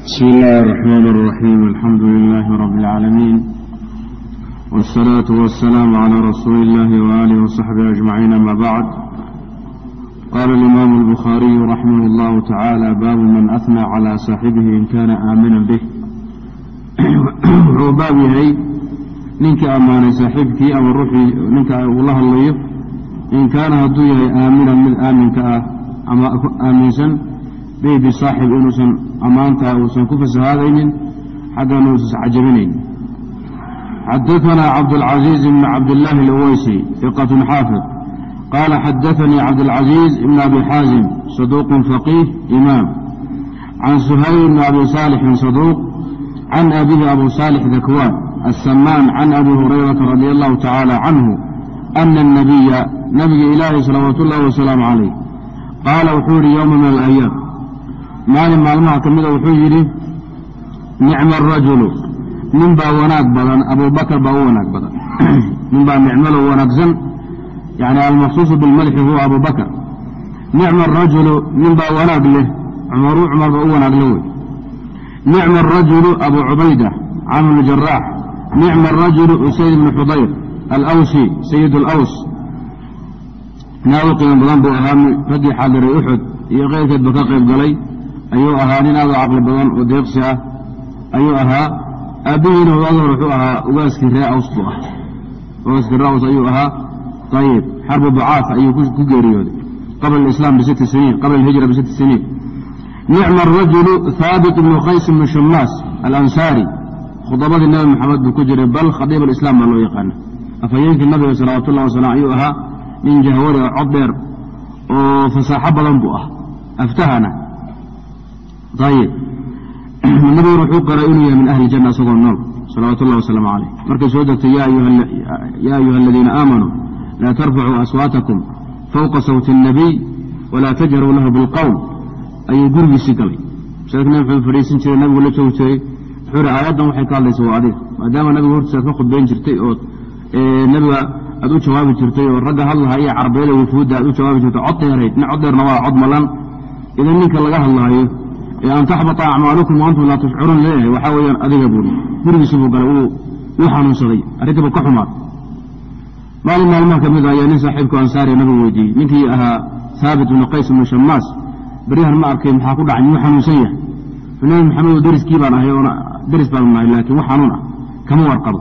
بسم الله الرحمن الرحيم الحمد لله رب العالمين والصلاة والسلام على رسول الله وآله وصحبه أجمعين أما بعد قال الإمام البخاري رحمه الله تعالى باب من أثنى على صاحبه إن كان آمنا به wuxuu baab yahay ninka ammaanay saaxiibkii ama ruuxii ninka uu la hadlayo in kaana hadduu yahay aaminan mid aaminka ah ama aaminsan bihi bisaaxib inuusan ammaantaa uusan ku fasahaadaynin xaggana uusan cajabinayn xadaثna cabdالcaزيiز بn cabdالlahi اlweysi ثiqة xaafid qala xadaثnii cabdالcaزيiز بn abi xaazim صaduuq faqiih imaam can suhayl bn abi صaalixin صaduuq can abihi abu saalix dakwaan aلsamaan can abi hurayrata radi allahu tacaala canhu ana الnabiya nabiga ilaahi salawaat ullahi wasalaamu calayh qaala wuxuu yidhi yowma min alayaam maalin maalmaha ka mida wuxuu yidhi nicma arajulu nin baa wanaag badan abubakar baa u wanaag badan. Nin baa nicmalo wanaagsan. Yani almaqsuusu bilmadxi huwa abubakar nicma arajulu nin baa wanaag leh. Cumaru cumar baa u wanaag le wey. Nicma arajulu abu cubayda camr bn jaraax nicma arajulu usayd bni xudayr alawsi sayid alaws. Nin aad u badan buu ahaa raggii xaadiray uxud iyo keyrkeedba ka qayb galay ayuu ahaa nin aad u caqli badan oo deeqsi ah. Ayuu ahaa aabbihiina waagi hore wuxuu ahaa ugaaskii ree aws buu ah ugaaskii ree aws ayuu ahaa ayib xarbu bucaaf ayuu ku geeriyooday. Qabla alislaam bisitti siniin qabla alhijra bisitti siniin nicma arajulu haabit ibnu qays ibnu shumaas alansaari. Khudabadii nebi maxamed buu ku jiray bal khadiib alislaam baa loo yaqaana afhayeenkii nabiga salawaatu ullahi wasalam ayuu ahaa nin jahwada cod dheer oo fasaaxo badan buu ah aftahana ayib nabiguna wuxuu qaray inuu yahay min ahli janna isagoo nool salawaatu ullahi wasalaamu calayh markay soo degtay yaa ayuha aladiina aamanuu laa tarfacuu aswaatakum fowqa sawti الnabiy walaa tajharuu lahu bilqowl ayuu gurigiisii galay. Masaajidka maxamed fadhiisan jiray nabigu la joogi jiray. Wuxuu ihi aayaddan waxay ka hadlaysa waa adiga. Maadaama nabiga hortiisa ad ka khudbayn jirtay oo nabiga aad u jawaabi jirtay oo ragga hadlahaya carabiyada wufuudda aad u jawaabi jirtay cod dheerayd nin cod dheerna waa cod malan. Idan ninka laga hadlaayo an taxbata acmaalukum waantum laa tashcuruun leeyahay waxaa weeyaan adiga buuri gurigiisi buu galay wuu xanuunsaday. Arrintii buu ka xumaad. Maalin maalmaha ka mid ayaa nin saaxiibku ansaariya nabigu weydiiyey. Ninkii ahaa haabit ibnu qays ibnu shamaas beryahan ma arkay maxaa ku dhacay? Miyuu xanuunsan yahay. Nabi maxamed oo deriskii baan ahay oona deris baanu nahay laakiin wax xanuun ah. Kama warqabo.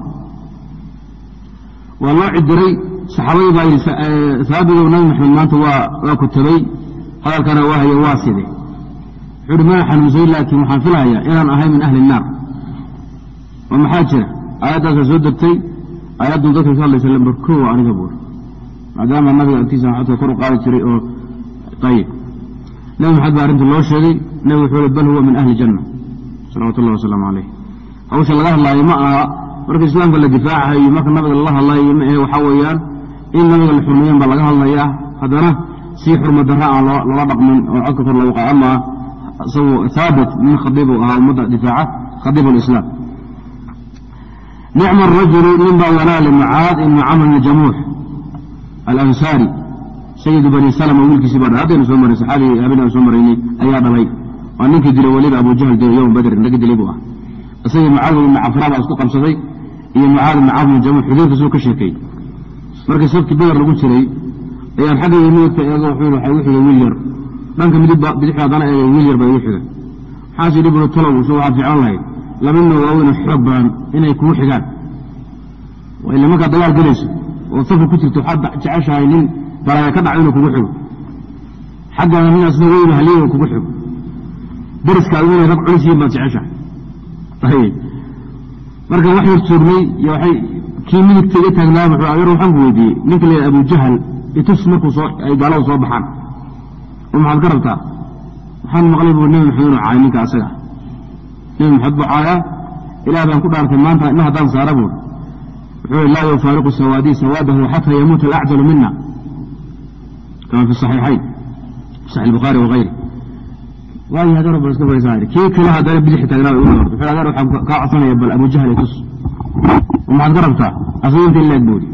Waa loo cidiray saxaabadii baa yidhi haabidow nabi maxamed maanta waa kutabay hadalkana waa haye waa side xanuunsay laakiin waxaan filahayaa inaan ahay min ahli الnaar oo maxaa jira? Aayaddaasaa soo degtay aayaddun dadka ka hadlaysa lamber ko aniga buur. Maadaama nabiga agtiisa xodka kor u qaadi jiray oo ayib nebi maxamed baa arrinta loo sheegay nebigu wuxuu hi bal huwa min ahli janna. Salawatu wasalaamu calayh hawsha laga hadlaayo ma aha. Marka islaamka la difaacayo marka nabiga lala hadlayo ma ahe waxaa weeyaan in nabiga la xurmeeyan baa laga hadlayaa. Haddana sii xurma darra aan loola dhaqmin oo codka kor lagu qaado ama isagu haabit min khadiib uu ahaa ummadda difaaca khadiib alislaam nicma arajulu nin baa walaale mucaad ibnu camr bn jamuux alansaari sayidu bani salma wiilkiisii baa dhalay haddaynu soo maray saxaabigii habeen soo maraynay ayaa dhalay waa ninkii dilay weliba abu jahl dilo yowma badrin laga dilay buu ah isagii mucaawid ibnu cafraa baa isku qabsaday iyo mucaad ibnu camr bn jamuux xudayfa suu ka sheekeeyey markii sabkii beder lagu jiray ayaan xaggayga midabka eego wuxuu xigay wiil yar dhanka bidixda haddana eegay wiil yar baa igu xigay maxaas yidhi buru talow su waxaad lahayd laba nin waaweyn xoog badan inay kugu xigaan. Ila markaad dagaal gelayso oo safar ku jirto waxaad jeceshahay nin balaaya ka dhaco inuu kugu xigo. Xaggana nin asna weyn haliyo kugu xigo. Deriskaadu inay rag culis yihiin baad jeceshahay. Ayib marka wax yar tuurnay iyo waxay kii midigta iga taagnaa wuxuu yar waxaan ku weydiiyey ninka la yidhaha abu jahal itus markuu soo ay gaaladu soo baxaan maxaad ka rabtaa maqlay buu nebi maxamed inuu caay ninka asaga. Nebi maxamed buu caayaa ilaah baan ku dhaartay maanta ina haddaan saara buuri wuxuu laa yufaariqu sawaadii sawaadahu xataa yamuuta alacdalu mina kama fi saxiixayn saxi albukhaari wagayri waayo haddana bal iska fadhiisaa kii kale haddana bidixi taagnaa bay ugu noqotay wuxuu haddana waxaan kaa codsanaya bal abu jahal itus oo maxaad ka rabtaa asaga inta ilaag buuri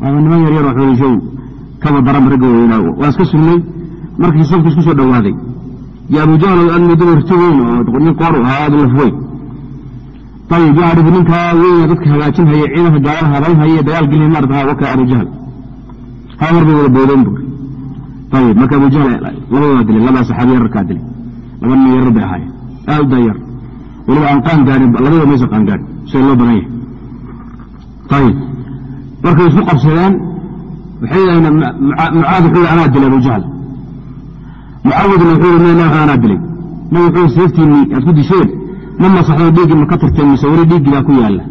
waaba niman yar yar oo xoolishow kaba daran ragga weynaa. Waa iska sugnay markii safku isku soo dhowaaday iyo abujahl aad moodaba hirto weyn oo nin qoor ahaa aad laf weyn ayib yacrifu ninkaa weyna dadka hagaajin haya ciidanka gaalada habayn haya dagaal gelin maarata waka abujahl hal mar bay wada boodeen bu ayib marka abujahl labadoodaa dilay labaa saxaabi yararkaa dilay laba nin yarar bay ahaayeen aad u daayar weliba aan qaan gaarin labadoo maysa qaan gaarin sida loo badan yahay. Ayib markay isku qabsadeen waxay yidhahdeen mucaad wuxuu anaa dilay abujahl mucaawadna wuxuu yidhi mena anaa dilay nabi wuxuu yidhi seeftiinii aad ku disheen ma masaxdo dhiiggii ma ka mise weli dhiiggii baa ku yaalla.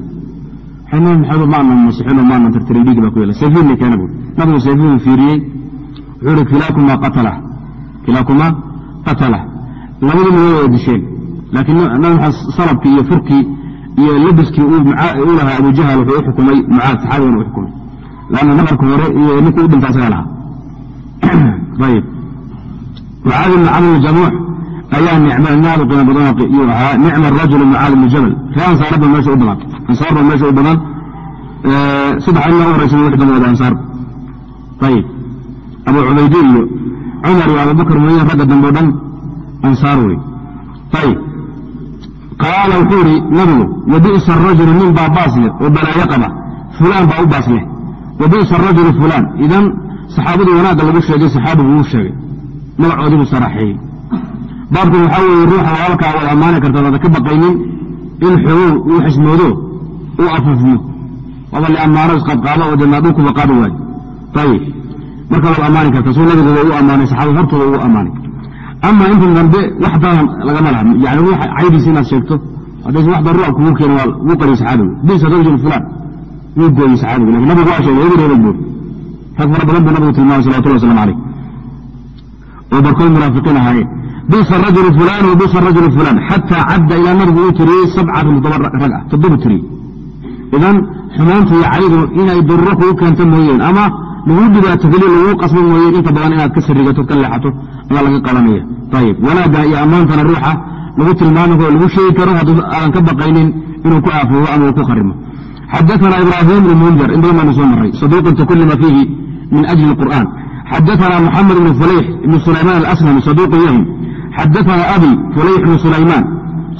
Nabi maxamed maanan masixinoo maanan tirtirin dhiiggii baa ku yaalla. Seefiinni keena buuri nabigu seefiinu fiiriyey. Wuxuu yidhi kilaakumaa qatala. Kilaakumaa qatala. Labadii ma way disheen laakiin nabi maxamed salabkii iyo furkii iyo labiskii uu lahaa abujahal wuxuu u mucaad saxaabigana u lanna nabarka hore iyo ninkuu u dhinta asagaa lahaa mucaad ibn camr jamuux ayaa nicmaadu qiimo badan yuu ahaa nicma arajulu mucaad ibnu jabal ree ansaar ba meesha u badan ansaar ba meesha u badan saddex ina u horaysa wix ansaar ayib abu cubaydi iyo cumar iyo abubakar mooyeen ragga dambe o dhan ansaar wey ayib qaala wuxuu idhi nabigu wabi'sa arajulu nin baa baas leh oo balaayo qaba fulaan baa u baas leh wabi'sa arajulu fulaan idan saxaabadu wanaagga lagu sheegay saxaabigu wuu sheegay magacoodii buu saraaxeeyey baabkan waxaa weeye ruuxa walaalkaa waad ammaani kartaad ada ka baqaynin in xogow uu xismoodo uu afufmo waaba liammaano isqadqaado oo dee maadhulkuba qaadi waayo. Ayib marka waad ammaani kartaa suu nabigooda u ammaanay saxaabada hortooda ugu ammaanay ama intan dambe wax daran lagama laha. Yani ruuxa caydiisa inaad sheegto. Haddaysa wax daruura kugu keeni waa wuu qariy saxaabigu bisa rajul fulaan. Wuu gooyey saxaabigu laakiin nabigu waa sheegay hebel hebel buuri rag fara badan buu nabigu tilmaamay salawatullah waslamu calayh oo barkood munaafiqiin ahaayeen bisa rajulu fulan wa bisa rajulu xataa cadda ilaa nabigu uu tiriyey sabcatan toddoba rag ah toddoba tiriyey idan xumaanta iyo caydu inay daruro kugu keento mooyeen ama lagu dhibaato keliya lagu qasbo mooyeen inta badan inaad ka sarigato ka leexato ayaa laga qabanaya. Ayib wanaagga iyo ammaantana ruuxa lagu tilmaami karo lagu sheegi karo hadduu aadan ka baqaynin inuu ku aafoobo ama uu ku kharimo. Xadaثna ibrahim bn mundir in badan baanu soo maray saduuqun takulima fiihi min ajli اqur'an xadaثna mxamed bn fulayx ibn sulayman alasnami saduuqun yahim xadaثna abi fulayx bn sulayman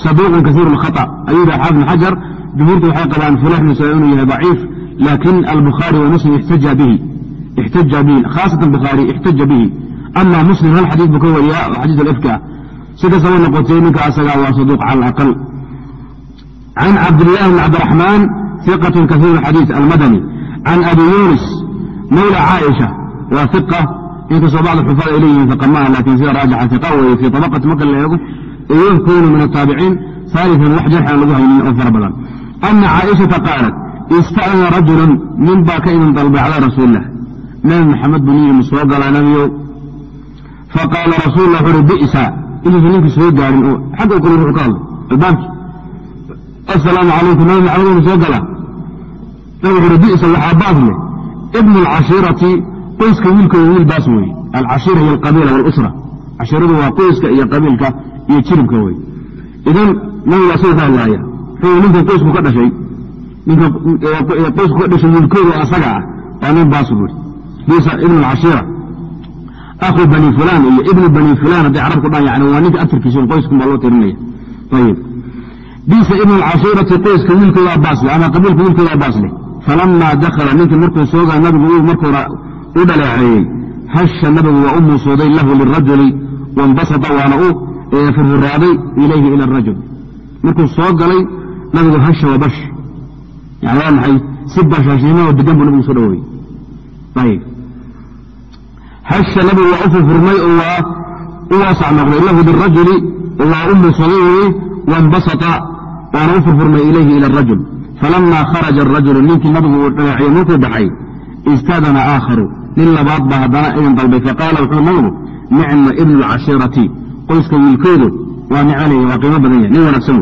saduuqun kasiir اlkhaطأ ayuu yidhi xaafid xajar jumhuurtu waxay qabaan fulayx bn sulayman inuu yahay daciif lakin albukhaari wa muslim ixtaja bihi ixtaja bihi khaasatan bukhaari ixtaja bihi ama muslim hal xadiid buu ka wariyaa oo xadiid alifka ah si kastaba noqotay ninka asagaa waa saduuq cala alaqal can cabdillahi bn cabdiraxmaan ثقة كثير الحديث المدني عن أبي يونس مولى waa iqa inkastoo bacd xufaad ay leeyihiin iqa laakiin sida raajixa iqa weye fii abaqati marka la eego iyo kownu min ataabiciin saalisan wax jarx lagu haynin oo fara badan. Ana caaishata qaalat ista'na rajulun nin baa ka idan dalbay cala nabi maxamed buu niyimi soo galaa nabiyow. Faqaala rasuullah wuxu uhi bisa inuusan ninkii soo gaarin oo xagga kale wuxuu ka hadlay albaabkii assalaamu calaykum. Nabi maxamed inu soo galaa. Nabi wuxu uhi bisa waxaa baadle ibnu alcashiirati qoyska wiilkooda wiil baas weeye. Alcashiira iyo alqabiila walusra. Cashiiradu waa qoyska iyo qabiilka iyo jiribka wey idan nabiga asagoo ka hadlaaya ninkan qoysku ka dhashay ninka qoysku ka dhashay wiilkooda asaga ah waa nin baas buuri bisa ibnu alcashiira akhu bani fulan iyo ibnu bani fulan hadday carabku dhan yani waa ninka atarkiisa qoyskan baa loo tirinaya. Ayib bisa ibnu alcashiirati qoyska wiilkooda baas ama qabiilka wiilkooda baas leh. Falama ninkii markuu soogaa nabigu uu u dhaleeceeyey hasha nabigu waa u muusooday lahu lirajuli wاnbasata waana u furfuraaday ilayhi ila arajul markuu soo galay nabigu hasha waa bash. Yani waa maxay? Si bashashiimaoo degan buu nabigu soo dhaweeyey. Ayib. Hasha nabigu waa u furfurmay oo waa u waasac noqday lahu lirajuli waa u muusooday weye wاnbasata waana u furfurmay ilayhi ila arajul falama kharaja arajulu ninkii nabigu uu dhaleeceeyey markuu baxay istadana aakharu nin labaad baa haddana idin dalbay faqaala wuxuu nabigu nicma ibnu lcashiirati qoyska wiilkoodu waa nicanaya waa qiimo badan yahay nin wanaagsan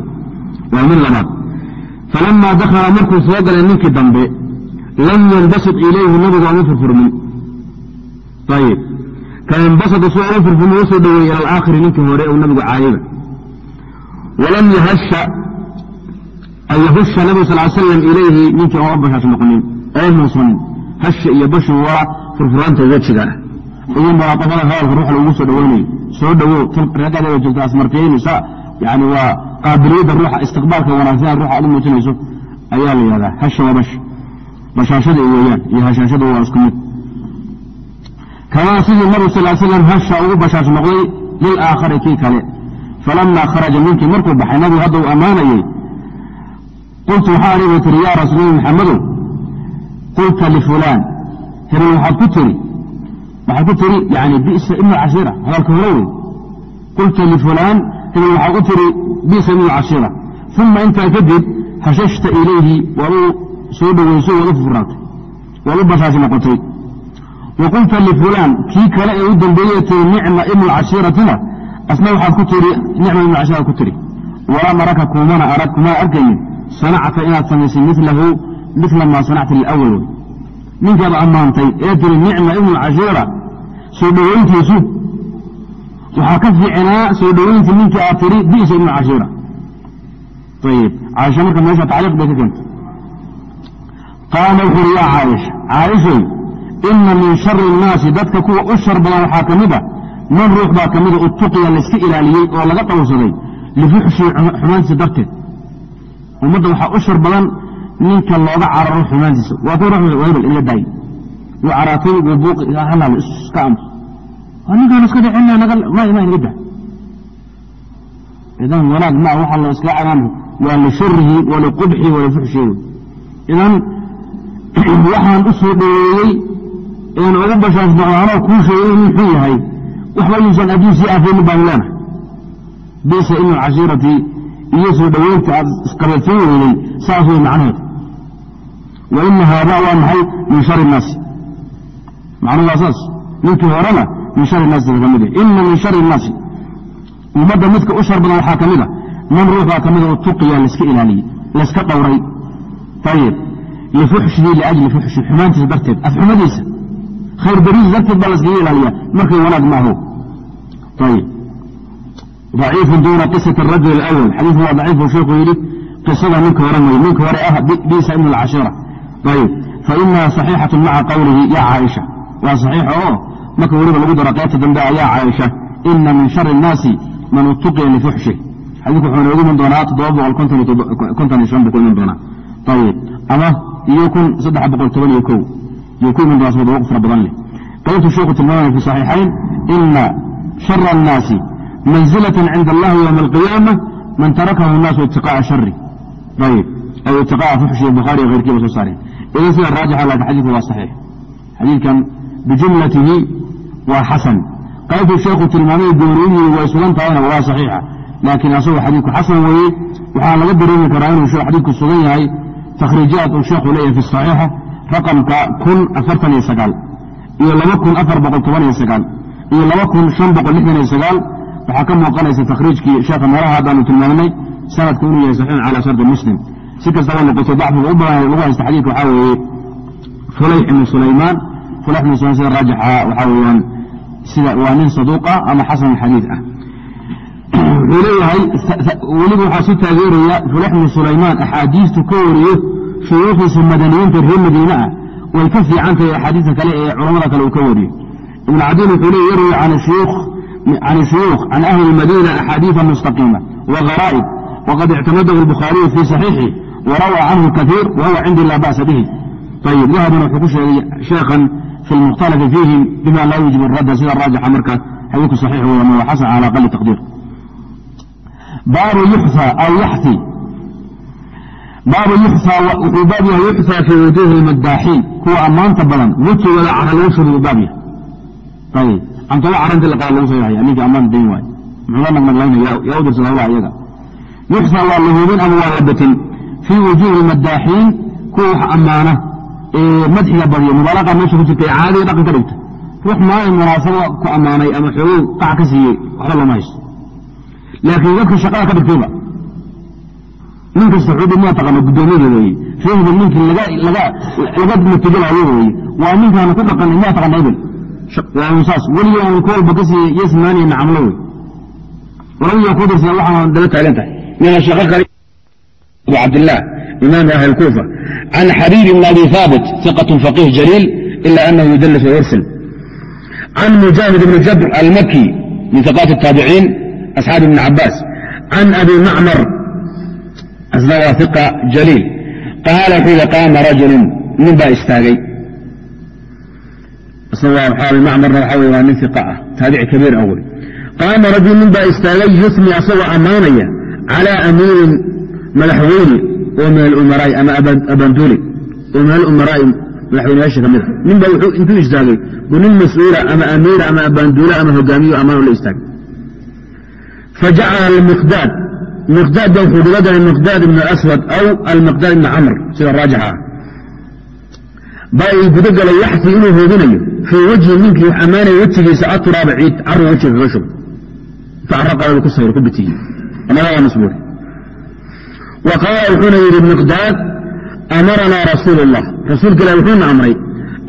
waa min labaad. Falama dakhala markuu soo galay ninkii dambe lam yanbasit ilayhi nabigu aanu furfurmin. Ayib ka yanbasata su aanu furfurmin u soo dhoweeyey ila alaakhiri ninkii hore uu nabigu caayayba. Walam yahasha an yahusha nabigu sal l slam ilayhi ninkii oon u bashaas noqonin oo muusanin hasha iyo bashu waa furfuraanta wejiga iyo mulaaqafada hadalka ruuxa lagu soo dhaweynayo soo dhawow raggadeeda joogta asmartiyeynaysa yani waa qaabiliyadda ruuxa istiqbaalka wanaagsan ruuxa aad u muujinayso ayaa la yihahdaa hasha waa bash. Bashaashada weeyaan iyo hashaashada waa isku mid. Kamaa sidii nabigu sal slam hasha ugu bashaash noqday lilaakhari kii kale. Falamaa kharaja ninkii markuu baxay nabigu hadda uu ammaanayey qultu waxaa anigu tihi yaa rasuul maxamadow qulta lifulaan waxaad ku tiri bisa ibnu cashiira hadalka hore wey qulta lifulaan hebel waxaad ku tiri bisa ibnu cashiira uma intaa kadib hashashta ilayhi waad u soo dhoweyso waad u furnaatay waad u bashaash noqotay. Wa qulta lifulaan kii kale ee u dambeeye nicma ibnu cashiiratina asna waxaad ku tiri nicma ibnu cashiira ku tiri. Walaa maraka kumana arag kumana arkaynin sanacta inaad samaysay milahu mila maa sanacta lilawal wey ninkaad ammaantay ee tiri nicma ibnu cashiira soo dhoweyntiisu waxaa ka fiicnaa soo dhoweyntii ninkii aad tiri bisa ibnu cashiira ayib caaisha marka meesha tacliiq bay ka keentay. Qaala wuxu uhi yaa caaisha caaishay ina min shari innaasi dadka kuwa u shar badan waxaa ka mid a man ruux baa ka mida utuqiya layska ilaaliyey oo laga dhowrsaday lifuxshii xumaantiisa darteed. Ummadda waxaa u shar badan ninka looga cararo xumaantiisa waa kuwa ruux hebel ila daay wuu caraatay wuu buuqi halaal iska ams ninkaan iska dhicina naga ma inaga dah idan wanaag ma waxa loo iska canaan waa lisharihi waliqubxi walifuxshihi idan waxaan u soo dhoweeyey een ugu bashaas noqdo anoo kuu sheegay inuu xun yahay. Waxba yuusan adduunsii aafaynin baanu leenahay bisa ibnu cashiirati iyo soo dhoweynta aad isqabaysan weydey saas wey macnaheedu wa ina haada waa maxay min shari innaasi macnuhu waa saas ninkii horena min shari innaasi ka mid ina min shari innaasi ummadda midka u shar badan waxaa ka mid a man ruux baa ka mida utuqiya layska ilaaliyey layska dhowray ayib lifuxshihi liajli fuxshi xumaantiisa darteed afxumadiisa khayr bariisa darteed baa layskaga ilaaliya markay wanaag maaho ayib ضaciifu duna qisati arajul اlأwl xadiiku waa daciifu sheekhu yidhi qisada ninka hore wey ninka hore ah bisa ibn اlcashira ayib fainaha صaxiixaة maca qowlihi ya caaisha waa صaxiixa oo marka weliba lagu daro qaybta dambe ya caaisha ina min shari الnaasi man utuqiya lifuxshi xadiiku wuxuu noogu iman doonaa toddoba boqol konton iyo shan buu ku iman doonaa ayib ama iyo kun saddex boqol toban iyo kow yuu ku iman doonaa sabab fara badan leh qaybtu sheekhu tilmaamaya fi صaxiixayn ina shara الnaasi manزilaة cinda اllahi ywma اlqiyaamة man tarakahu الnaasu itiqاءa shari ayb aw itiqاءa fuxshi bukhaari keyrkiiba soo saareen idan sida raajix lak xadidku waa saxiix xadiidkan bijumlatihi waa xasan qaybtuu sheekhu tilmaamay gooriyadii way sugan tahayna waa saxiixa laakiin asagoo xadiidku xasan weeye waxaa laga dareemi karaa inuu xadiidku sugan yahay takhriijaad uu sheekhu leeyahay fi saxiixa raqamka kun afartan iyo sagaal iyo laba kun afar boqol toban iyo sagaal iyo laba kun shan boqol lixdan iyo sagaal waxaa ka muuqanaysa takhriijkii sheekha meelaha haddaanu tilmaamnay sanadku inuu yahay saxiixun calaa shardi muslim si kastaba noqoto dacfiga u badan lagu haysta xadiidka waxaa weeye fulayx ibnu sulaymaan. Fulayx ibnu sulayman sida raajixa waxaa weeyaan sida waa nin saduuqa ama xasan xadiid ah. Wuxuu leeyahay weliba waxaa su taageeraya fulayx ibnu sulaymaan axaadiistu ka wariyo shuyuukhiisa madaniyiinta reer madiine ah. Way ka fiican tahay axaadiista kale ee culammada kale uu ka wariyo ibnu cadiin wuxuu leey yarwi can shuyuukh can ahli lmadiina axaadiida mustaqiima wa garaa'ib waqad ictamadahu albukhaariyu fii saxiixih صحيحه وروى عنه كثير وهو عندي لا بأس به طيب ذهب نحكوش شيخا في المختلف فيه بما لا يجب الرد سيدة الراجح مركة حديث صحيح وما حسن على أقل تقدير باب يحثى أو يحثي باب يحثى وبابها يحثى في وجوه المداحين هو أمان تبلا وجه ولا على الوشر بابها طيب antaba caranti la qaa lagu soo yahaya ninka ammaan dayn waayo muxuu la nagnaglaynaya yaa u dirsada hawlaha iyaga yuxsaa waa la hubin ama waa la batin fii wujuuhi madaaxiin kuwa wax ammaana ee madxiga badiya mubaalaqa meesha ku jirta ee caadiga dhaqan dhigta ruux maalin munaasaba ku ammaanay ama xoogow qac ka siiyey waxba looma haysto laakiin dadka shaqada ka dhigtayba nin kasta xuudhi maa taqaana guddoomiyaga weeye sheehda ninkii laga natijalaayo weeye waa ninkaana ku dhaqanay maa taqaana hebel saas weliga aan ku ka siiye yasmaaniya nacamlo wey walabiga ku dirsan waxaan daba taagan tahay abu cabdlah imaamka ahli kuufa can xabiib bn abi haabit iqat faqiih jaliil ila anahu yudls wayursl can mujaahid bn jabr almaki min iqaat taabiciin asxaabi ibn cabaas can abi macmar isna waa iqa jaliil qaala wuxuu yhi qaama rajulu nin baa istaagay macmarna waxa wy waa nin iqa ah taabici kabiir ah wey qaama rajul nin baa istaagay yusmi asagoo ammaanaya calى amiirin madaxweyne oo min alumaraa'i ama abanduli oo min alumaraa'i madaxweyneyaasha ka mid a nin baa wuxuu intuu istaagay buu nin mas'uula ama amiira ama abaanduula ama hogaamiyo ammaano la istaagay. Fajacala almiqdaad. Miqdaad ba wuxuu dhiga galay miqdaad ibn aswad aw almiqdaad ibn camr sida raajix ah. Baa ii guda galay yaxsi inuu hooginayo fii wajhi ninkii ammaanaya wejigiisa aturaaba ciid caruu wejiga kaga shubay facraqalada ku sayr ku bitiyey amadadaa masbuur wa qaala wuxuuna yidhi miqdaad amaranaa rasuulu اllah rasuulka ilah wuxuuna amray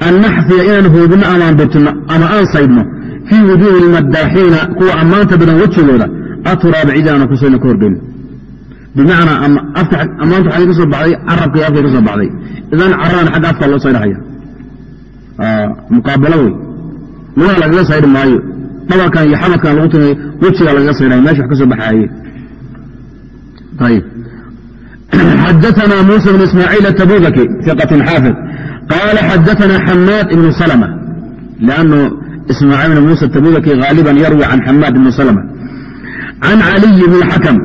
an naxfiya inaan hoogino amaan bitino ama aan saydhno fii wujuuhi lmaddaaxiina kuwa ammaanta badan wejigooda aturaaba ciid aana ku sayno ka horgeyno bimacnaa ammaanta waxay ka baxday carabka iyo afkay baxday idan carana xagga afka loo saydhahaya muqaabalo wey lugaha lagaga saydhi maayo dhabarkan iyo xamadkan lagu tumay wejigaa lagaga saydhaya meesha wax ka soo baxaaye xadaثna muسى بن ismاعيiل التbudki ثiqة xاaفظ qاala xadaثna xmاad بن سلمة لأنه ismاعيل بن muسى التbudki غاaلبا yarوي عن xmاad بن سلمة عن علي بن الحكم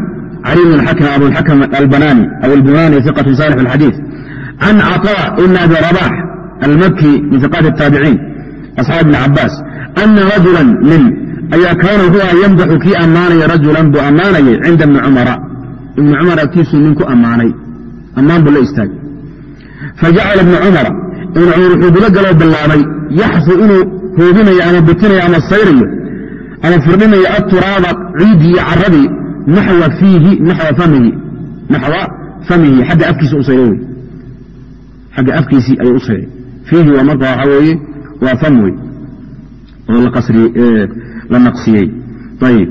علي بن الحكم أبو الحكم البناني أو البناني ثقة صالح الحديث عن عطاء بن أبي رباح المكي من ثقات التابعين أصحاب ابن عباس أن رجلا من أي كان هو يمدح كي أماني رجلا بأماني عند ابن عمر ابن ibnu cumar agtiisuu nin ku ammaanay. Ammaan buu la istaagay. Fajacala ibnu cumara ibnu cumar wuxuu guda galoo bilaabay yaxfu inuu hoobinayo ama butinayo ama sayrayo ama firdhinayo aturaaba ciidii iyo caradii naxwa fiihi naxwa amihi naxwa famihi. Xagga afkiisa u sayray wey xagga afkiisii ayuu u fiihi waa marka waxaa weeye waa fam wey oo la naqsiyey. Ayib.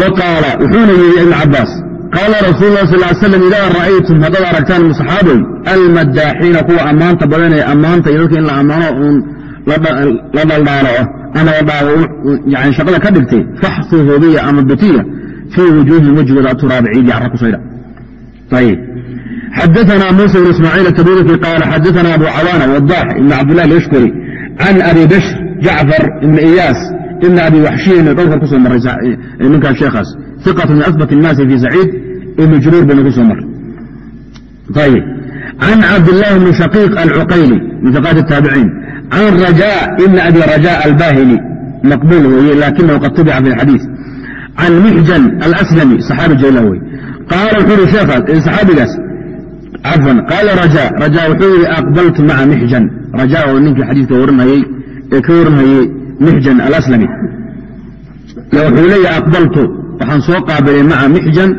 Wa qaala wuxuuna yidhi ibnu cabaas qaala rasuul lah sal slam idaa ra'aytum haddaad aragtaan saxaaboy almadaaxiina kuwa ammaanta badan ee ammaanta iyo dadka in la ammaano uun la dhaldhaalaco ama yani shaqada ka dhigtay faxsuu hoobiya ama butiya fii wujuuhim wejigooda aturaaba ciidi carra ku saydha ayib xadaثna muسى بن ismاعيل التbudki qاal xadaثna abu cawاnة وضاx ibn cabdالlah اlashkuri can abi bشhr jacfar ibn iyaas ibn abi waxshiyin dhowrkan kusoo maray ninkan sheekhaas ثiqaة min aثبت الnaasi fi saciid ibn juruur bayna kusoo maray ayb can cabdالlah bn shaقيq alcuqayli min ثiqاat الtaabiciin can rajاء ibn abi rajاء albahili maqbul weye lakinahu qad tubica fi اxadiiث can mixjan alأslami صaxaabi jayla wey qaala wuxuu uhi sheekhaas saxaabigaas cafwan qaala raja raja wuxuu yihi aqbaltu maca mixjan raja oo ninkii xadiidka warinayey ee ka warinayey mixjan alaslami wuxuu leeyahy aqbaltu waxaan soo qaabilay maca mixjan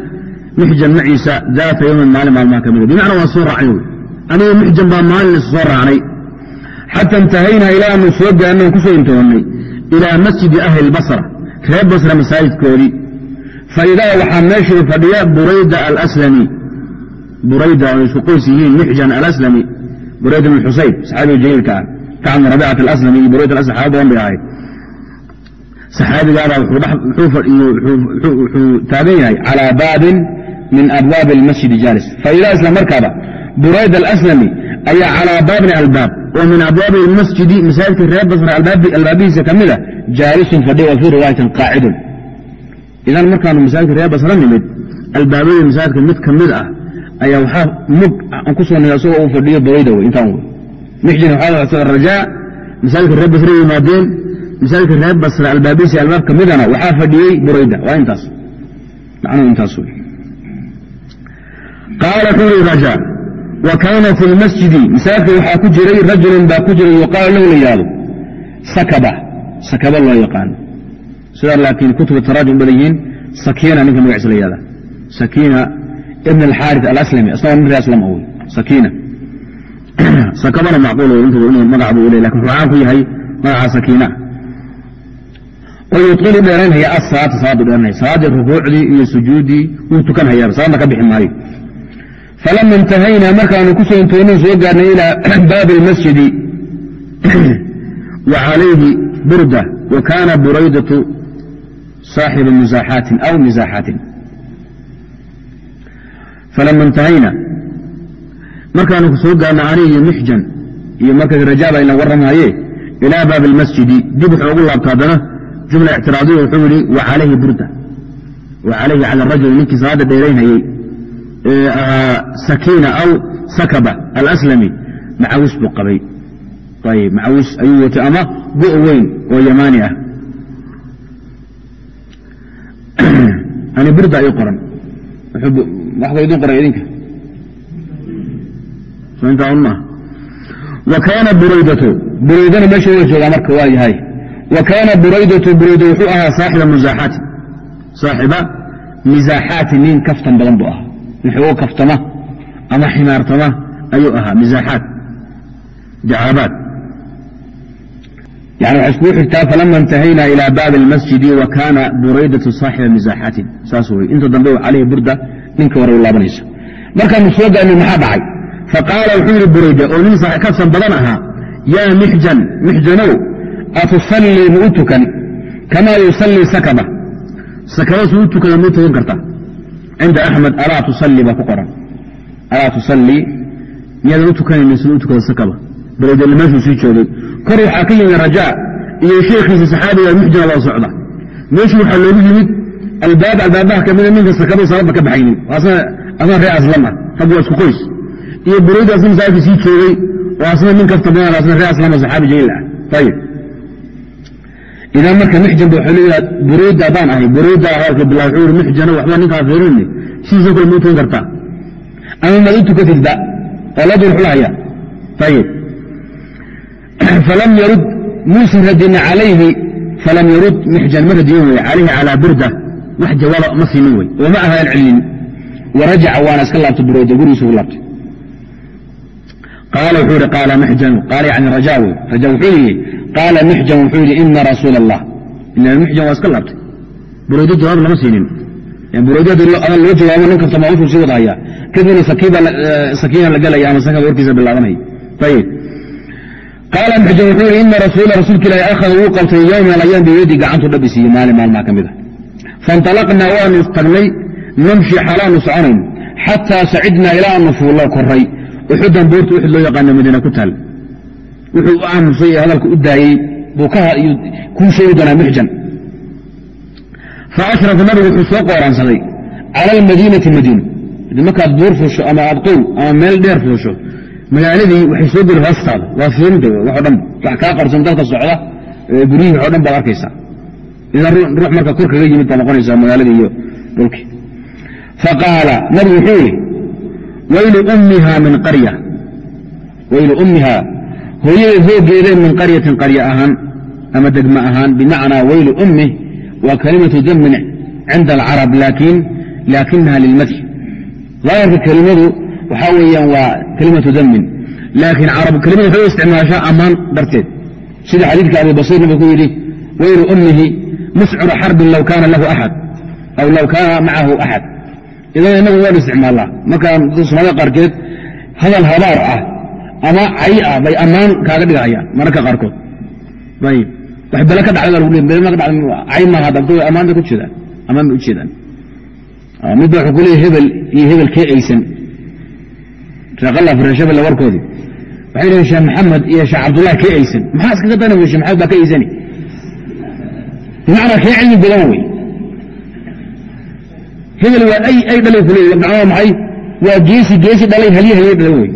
mixjan maciisa daata yowmin maalin maalmaha ka mida bimacnaa waan soo raacay wy aniga mixjan baa maalin is raacnay xata intahaynaa ilaa aanu soo gaarnay ku soo intoonnay ilaa masjidi ahli lbasra reer basra masaajidkoodii. Faidaa waxaa meeshii fadhiya burayda alaslami. Burayda oo isku qoys yihiin mixjan alaslami. Burayda bn xusayn saxaabiga jaliilka ah. Kacab bn rabicat alaslami iyo burayda alaslam xaaba bay ahayd saxaabigaabaa wuxuu taagan yahay calaa baabin min abwaabi almasjidi jaalis. Faidaa isla markaaba burayda alaslami ayaa calaa baabin albaab oo min abwaabi almasjidi masaajidka reer basra albaabihiisa ka mid a jaalisun fadhi wa fii riwaayatin qaacidun. Idan markaanu masaajidka reer basra nimid albaabadii masaajidka mid ka mid ah ayaa waxaa mug aan ku soo uu fadhiyo burayda wey intaan wey waxaa rajaa masaajidka reer basra yimaadeen masaajidka reer basra albaabihiisa albaab ka midana waxaa fadhiyey burayda. Waa intaas. Macnuhu intaas wey qaala wuxuu raja wa kaana fi lmasjidi masaajidka waxaa ku jiray rajulun baa ku jiray yuqaalu lahu la yihahdo sakaba. Sakaba loo yaqaano sidaa laakiin kutuba taraajum badan yihiin sakiina ninka magaciisa la yihahda sakiina ibn alxaari alaslami asagoo nin reer aslam wey sakiina. Sakabana macquul wey intuu inuu magac buu leey laakiin wuxuu caan ku yahay magaca sakiina oo yutiilu dheeraynhaya asalaata salaadu dheeranaya salaaddii rukuucdii iyo sujuuddii wuu tukan hayaaba salaadna ka bixi maayo. Falama intahaynaa markaanu ku intoonin soo gaarnay ilaa baabi almasjidi wa calayhi burda wa kaana buraydatu saaxiba musaaxaatin aw misaaxaatin falama intahayna markaanu soo gaarna iyo mixjan iyo markaas rajaaba ina warramaye ilaa baabi almasjidi dib wuxuu ugu laabta haddana jumla ictiraadiya wuxuu yihi wa calayhi burda. Wa calayhi cala arajuli ninkii salaada dheeraynhayey ee ahaa sakiina aw sakaba alaslami. Macawis buu qabay. Ayib macawis ayuu watay ama go' weyn oo yamaani ah. Ani burda ii qoran. Waxba idin qoray idinka? Soo intaa un maaha. Wa kaana buraydatu. Buraydana meesha waa joogaa marka waa yahay wa kaana buraydatu burayda wuxuu ahaa saaxiba musaaxaati saaxiba misaaxaati nin kaftan badan buu ahaa xoogo kaftama ama ximaartama ayuu ahaa misaaxaat jacaabaad yani waxay iskugu xigtaa falama intahayna ilaa baabi almasjidi wa kaana buraydatu saaxiba misaaxaatin saas wey inta dambe calayhi burda ninka hore u laabanaysa markaanu soo maxaa dhacay faqaala wuxuu yidhi burayda oo nin kafsan badan ahaa yaa mixjan mixjanow atusallii ma u tukan kamaa yusallii sakaba. Sakaba suu u tukada ma u tukan kartaa cinda axmed alaa tusallii baa ku qoran. Alaa tusallii miyaadan u tukanaynin suu u tukada sakaba. Meeshuu sii joogay kor waxaa ka yimid rajaa iyo sheekhiisa saxaabiga mixjana loo socda. Meeshu waxaa loogu yimid albaab albaabaha kamida ninka sakaba salaadba ka baxaynin asna ree aslam ah rag waa isku qoys. Iyo burayda asna masaajidka sii joogay oo asna nin kafta aslama saxaabi jaliil ah. Ayib idan marka mixjan ba leeyaha burayda baan ahay burayda hadalka bilaa wuxuu mixjano waxba ninkaa fiirinni sidiisa kale u tukan kartaa ama maad u tukatidba oo ladu wuxuu lahayaa ayib falam yarud muusan radin calayhi falam yarud mixjan ma radiyin wey calayhi calaa burda wax jawaaba ma siinin wey oo ma ahaan celinin warajaca waana iska laabtay burayda gurigiisa ugu laabtay qaala wuxuu yihi qaala mixjanu qaala yani raja wey raja wuxuu yihi qaala mixjan wuxuu yihi ina rasuula allah ina mixjan waa iska laabtay buraydo jawaab lama siinin buraydo haddii loo jawaabo nin kasta maamushuu sii wada hayaa kadibna sakiina la gelaya ama sakaba warkiisa bilaabanaya ayib qaala mixjan wuxuu yihi ina rasuula rasuulka ilaahi akhada wuu qabtay yowma alayaan biyadi gacantu dhabi siiyey maalin maalmaha ka mid a fainطalaqnaa waanu tagnay namshi xaalaanu soconayn xataa sacidnaa ilaa aanu fuullo koray uxudan buurta uxud loo yaqaano madiina ku taal. Wuxuu u aamusay ee hadalka u daayey buu kuu sheegi doonaa mixjan. Faashrafa nabigu wuxuu soo qooraansaday cala almadiinati madiina markaad buur fuusho ama aad qowl ama meel dheer fuusho magaaladii waxay soo geli hoostaada. Waa fiirinta waxo dhan. Wax kaa qarsoon dadka socda guryihii waxo dhan baad arkaysaa. Idan ruux marka kor kaga yimid baad noqonaysaa magaaladii iyo dhulkii. Faqaala nabigu wuxuu yihi waylu ummiha hooyadeed hoogeedee min qaryatin qarya ahaan ama degma ahaan bimacnaa waylu ummi waa kalimatu damin cinda alcarab laakin laakinaha lilmadxi daahirka kelimadu waxaa weeyaan waa kelimatu damin laakiin carab kelimada waxay u isticmaashaa ammaan darteed sida xadiidka abi basiir nabigu ku yidhi waylu ummihi muscura xarbin low kaana macahu axad idan inagu waan isticmaalnaa markaan soomaalida qaarkeed hadal habaar ah ama cay ah bay ammaan kaaga dhigahayaan mararka qaarkood. Wax bele ka dhacday cay maaha dabto ammaan bay ku jeedaan. Ammaan bay u jeedaan. Mid ba wuxuu ku leeyahy hebel iyo hebel kee aysan. Reeqalla fireshabelle warkoodii waxay leeyihiin sheekh maxamed iyo sheekh cabdullah kee aysan. Maxaa iskaga dana wey sheekh maxamed baa ka aysani? Bimacnaa kee cilmi badan wey hebel waa ay ay dhalay ku leeyahy macnaha maxay? Waa geesi geesi dhalay halye halye dhalay wey.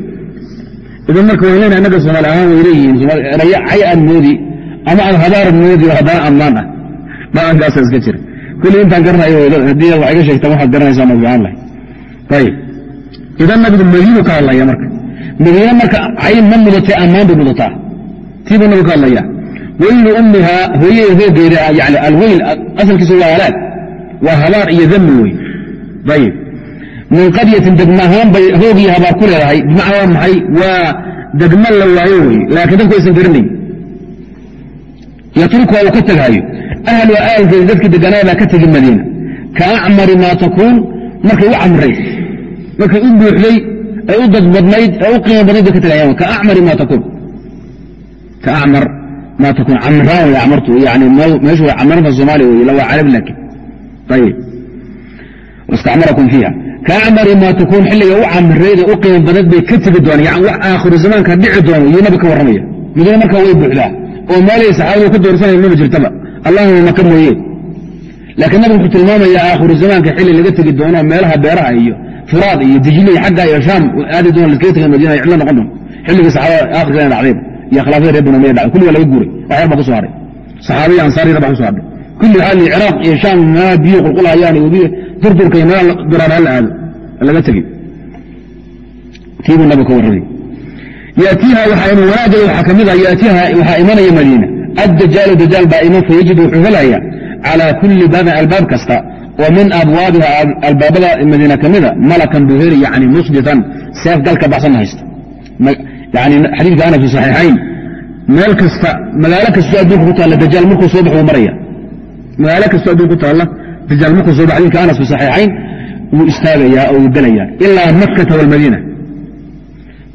Idan marka waan leenahay innaga soomaali ahaan way leeyihiin erayo cay aad moodi ama aad habaar moodi oo haddana ammaan ah. Dhaqankaasa iska jira. Kulli intaan garanayo haddii wax iga sheegtaan waxaad garanaysaa ma fiican lahay ayib idan nabigu madiinu ka hadlaya marka. Madiine marka cay ma mudatay ammaan bay mudataa. Tii nabigu ka hadlaya. Weylu ummihaa hooyada yani alweyl asalkiisa waa halaag. Waa habaar iyo dami wey min qaryatin degma hoogii habaar ku leedahay bimacnaa waa maxay waa degma la waayo wey laakiin dadku aysan garanayn yatrukuha uu ka tegaayo ahluha ahalkeeda dadkii deganaa baa ka tegi madiina ka acmari maa takuun markay u camray markay u buuxday ay u dadbadnayd ee u qiimo badnayd bay ka tegayaan ka acmari maa takuun ka acmar maa takun camraan way camartu yani meeshu way camaranta soomaaliya wey ila waa carabi laakiin ayib wastacmarakum fiiha ka camari maa takuun xilliga u camirayda u qiimo badad bay ka tegi doonaan yani wax aakhiru zamaanka dhici doono iyo nabi ka warramaya madiine markaa way buuxdaa oo meelay saxaabadu ka doorsanaya maba jirtaba allahuma maka mooye laakiin nabigu wuxuu tilmaamayaa aakhiru zamaanka xilli laga tegi doono meelaha beeraha iyo furaad iyo dijli xagga iyo shaam aadi doona laskaga tega madiina cidlo noqon doon xilligii saxaabada aakhirkeena dhacdayba iyo khilaafada reer banu dhacday kulli waa laga guuray wax yar ku soo hadhay saxaabaiyo ansaariyada baa ku soo hadhay kulli waxaa li ciraaq iyo shaam meelaha biyo qulqulhayaan durdurka iyo meelaha duraan hala aado laga tegey tiibuu nabigu ka warramay yatiiha wanaageeda waxaa ka mid ah yatiiha waxaa imanaya madiina. Addajaalu dajaal baa iman fayajid wuxuu helaya calaa kulli baabin albaab kasta. Oo min abwaabiha albaabada madiina ka mida malakan buu heli yani musbitan seef galka baxsanna haysta. Yani xadiidka ana fi saxiixayn. Meel kasta magaalo kastoo adduunka ku taalla dajaal markuu soo baxo wuu maraya. Magaalo kastoo adduunka ku taalla dajaal markuu soo baxo xadiidka anas fi saxiixayn wuu istaagayaa oo wuu gelayaa ilaa makkata walmadiina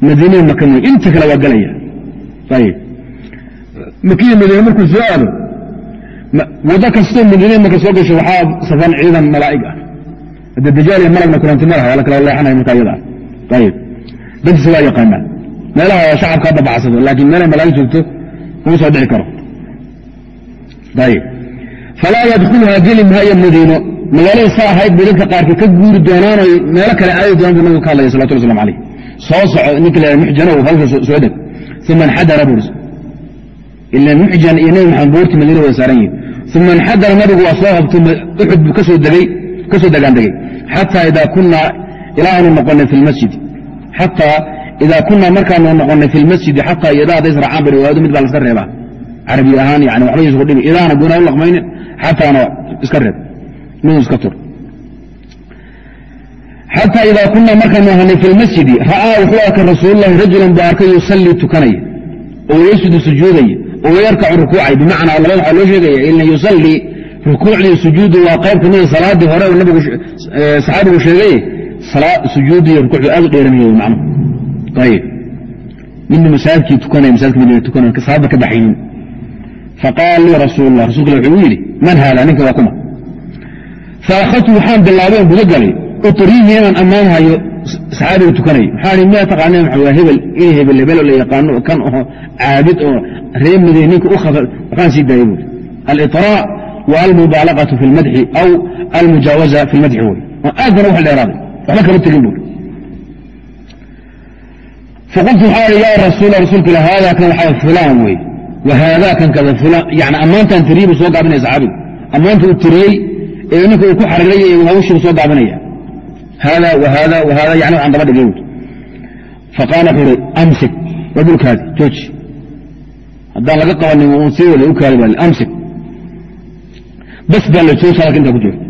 madiinada maka inta kale waa gelaya ayib makiya madiine markuu soo aado waddo kastoo madiinada maka soo gasho waxaa safan ciidan malaa'ig ah hadde dajaal iyo malagna kulanti malaha waa la kala leexanaya marka iyada ayib dantiisa waa yaqaanaa meelaha shacabka hadda bacsado laakiin meelay malaa'ig joogto kuma soo dhici karo ayib falaa yadkhuluhaa geli maayo madiino magaalada saa ahayd bay dadka ka guuri doonaan oy meelo kale aadi doonaan buu nabigu ka hadlaya salawatullah waslamu calayh soo soco ninka la muxjano halka soo deg uma inxadara buu ila muxjan iyo nebi maxamed buurti madiina wada saaran yihiin uma inxadara nabigu waa soo habtay uxud buu ka soo degaan degey xataa idaa kunaa ilaa aanu noqonay fi lmasjidi xataa idaa kunaa markaanu noqonay fi lmasjidi xataa iyo idaa hadday israacaan bay riwaayadu mid baa laska reebaa carabi ahaan yani waxba isku dhibi. Idaana goonaa u laqmaynin xataana iska reeb. Miduu iska tur. Xata ida kunaa markaanu ahanay fi lmasjidi ra'aa wuxuu arkay rasuululahi rajulan buu arkay yusallii tukanaya oo yasjudu sujuudaya oo yarkacu rukuucay. Bimacnaa labada waxaa loo sheegaya ila yusallii rukuucdii sujuudu waa qayb kamida salaadii hore oo nabigu saxaabigu sheegaye sujuuddii rukuucdu aad u dheeranaya macnuhu ayib midna masaajidkii tukanaya masaajidka madiina tukanaya saaba ka baxaynin faqaala lii rasuul lah rasulka wuxuu yidhi man haada ninka waa kuma faakhadtu waxaan bilaabay on guda galay utriihi inaan ammaanhayo saxaabiga tukanaya maxaa miyaa taqaaneen waa hebel in hebel hebel la yaqaano kan oo caabid oo reer madiine ninka u khafa waxaan sii daayay buuri aliطraac wa almubaalaqatu fi lmadxi aw almujaawaza fi lmadxi wey aadana wax dheeraaday waxba kama tegin buuri faqultu waxaa ihi yaa rasuula rasuulka ila haada kan waxaa fulaan wey wa haada kan kada fulaan yani ammaantaan tiriyey buu soo gaabinaya saxaabigu ammaanta uu tiriyey ee ninka uu ku xariray ee hawshiibu soo gaabinaya hada whada whada yani waxaan daba dhigay faqaala wuxuu uhi amsik waa dhulkaadi jooji haddaan laga qabanin un sii wada u kaadi baa amsik bas baa la jooji hadalka intaa ku jirta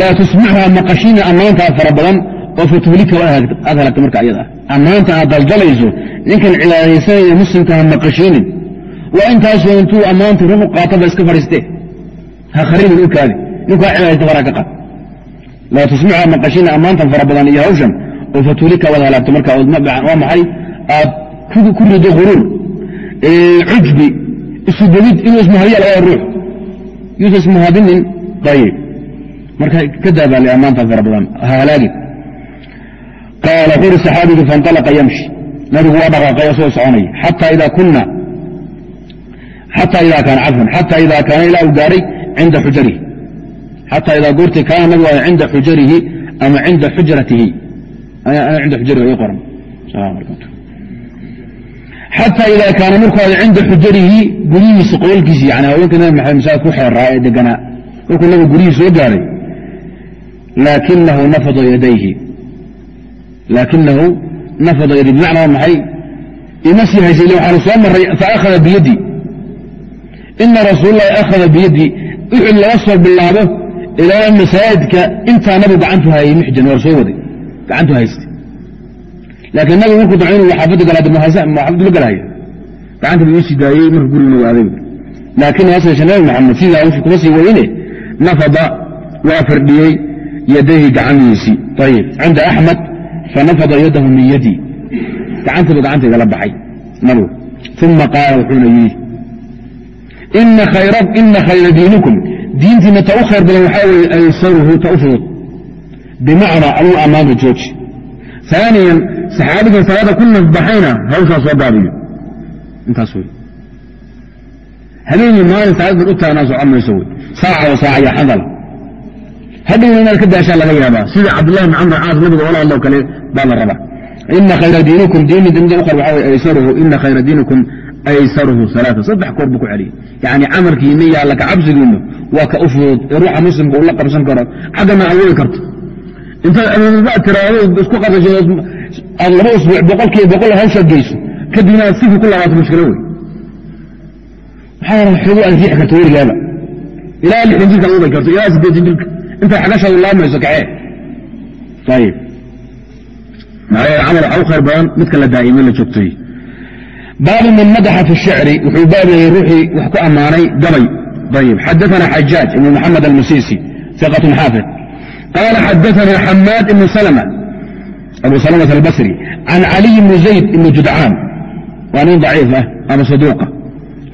laa tusmichaa maqashiina ammaantaa fara badan oo fatuhlika aad halagta marka ayada ammaanta aad daldalayso ninkan cibaadaysanaya muslimka ha maqashiinin waa intaasoo intuu ammaanta run u qaato ba iska fadhiiste ha kharibin u kaadi. Ninku ha cibaadaysta faraa ka qaad. Laa tusmica maqashina ammaantan fara badan iyo hawshan oo fatulika waad halaagto marka waa maxay? Aad ku rido huruur cujbi isubadid inuu ismahadiya labada ruux. Yuusa ismahadinin ayib marka ka daabaale ammaantan fara badan ha halaagin qaala wuxuu uri saxaabigii faاnطalaqa yamshi. Nabigu waa dhaqaaqay oo soo soconaya xata ida kuna xata ida kaana cafwan xata ida kaana ilaa uu gaaray cinda xujarihi xata idaa goortii kaana nabigu ay cinda xujarihi ama cinda xujratihi cinda xujarihi ay qoran xata idaa kaana markuu ada cinda xujarihi guryihiisa qololkiisi yani haweenka nabi maxamed masaajid ku xeeraa ee deganaa markuu nabigu guryihii soo gaaray laakinahu nafada yadayhi laakinahu nafada yaday bimacna maxay ima sii haysay waxaanu soo maray faakhada biyaddi ina rasuul lahi akhada biyaddi uxud laga soo bilaabo ilaa masaajidka intaa nabigu gacantu hayay muxjan war soo waday gacantu haysta laakiin nabigu markuu daco inuu xaafadda galaado xaafaddu la galaayo gacanta buu isii daayey marka gurigu waaday laakiin hase yeeshee nabi maxamed sidaa hawshu kuma sii weyne nafada waa firdhiyey yadayhi gacamihiisii ayib cinda axmed fanafada yadahu min yadii gacantiibu gacanta igala baxay nabigu uma qaala wuxuuna yidhi ina khayra diinikum diintiina ta u khayr badan waxaa weeye aysaruhu ta u fudud bimacnaa aduu ammaanka jooji aaniyan saxaabigan salaada ku nafbaxayna hawshaa soo gaabiyo intaas wey habeenii maalin salaadad u taagnaa socon wey saaca oo saaca iyo xadala hadhowna inaad ka daashaan laga yaabaa sida cabdullahi bn camr caas nabiga ola hadlo kale baa la rabaa ina khayra diinikum diini dimida u qar waxaa wey aysaruhu ina khayra diinikum aysaruhu salaata saddex koor buu ku celiyey yacni camalkiina iyo alla kacabsigiinna waa ka u fudud ee ruuxa muslimka uu la qabsan karo xaggana awoodi karto intaad amoodba tiraado isku qadasho aad laba usbuuc boqolkiiba boqol hawsha geyso kadibna aad sifii ku labaato mushkilo wey maxaa xoogu aad riixi karto weligaaba ilaa lixdan jirka aad uday karto ilaa siddeetan jirka intay xagashaadu laamayso kacee ayib maxaa camal waxa u khayr badan midka la daa'imay la joogtay baabu man madaxa fi shicri wuxuu baabayay ruuxii wax ku ammaanay gabay. Ayib xadaana xajaaj ibn maxamed almusisi iqat xaafid. Qaala xadaana xamaad ibn salma abu salmة albasri can caliy bni zayd ibni judcaan waa nin daciif ah ama saduuqa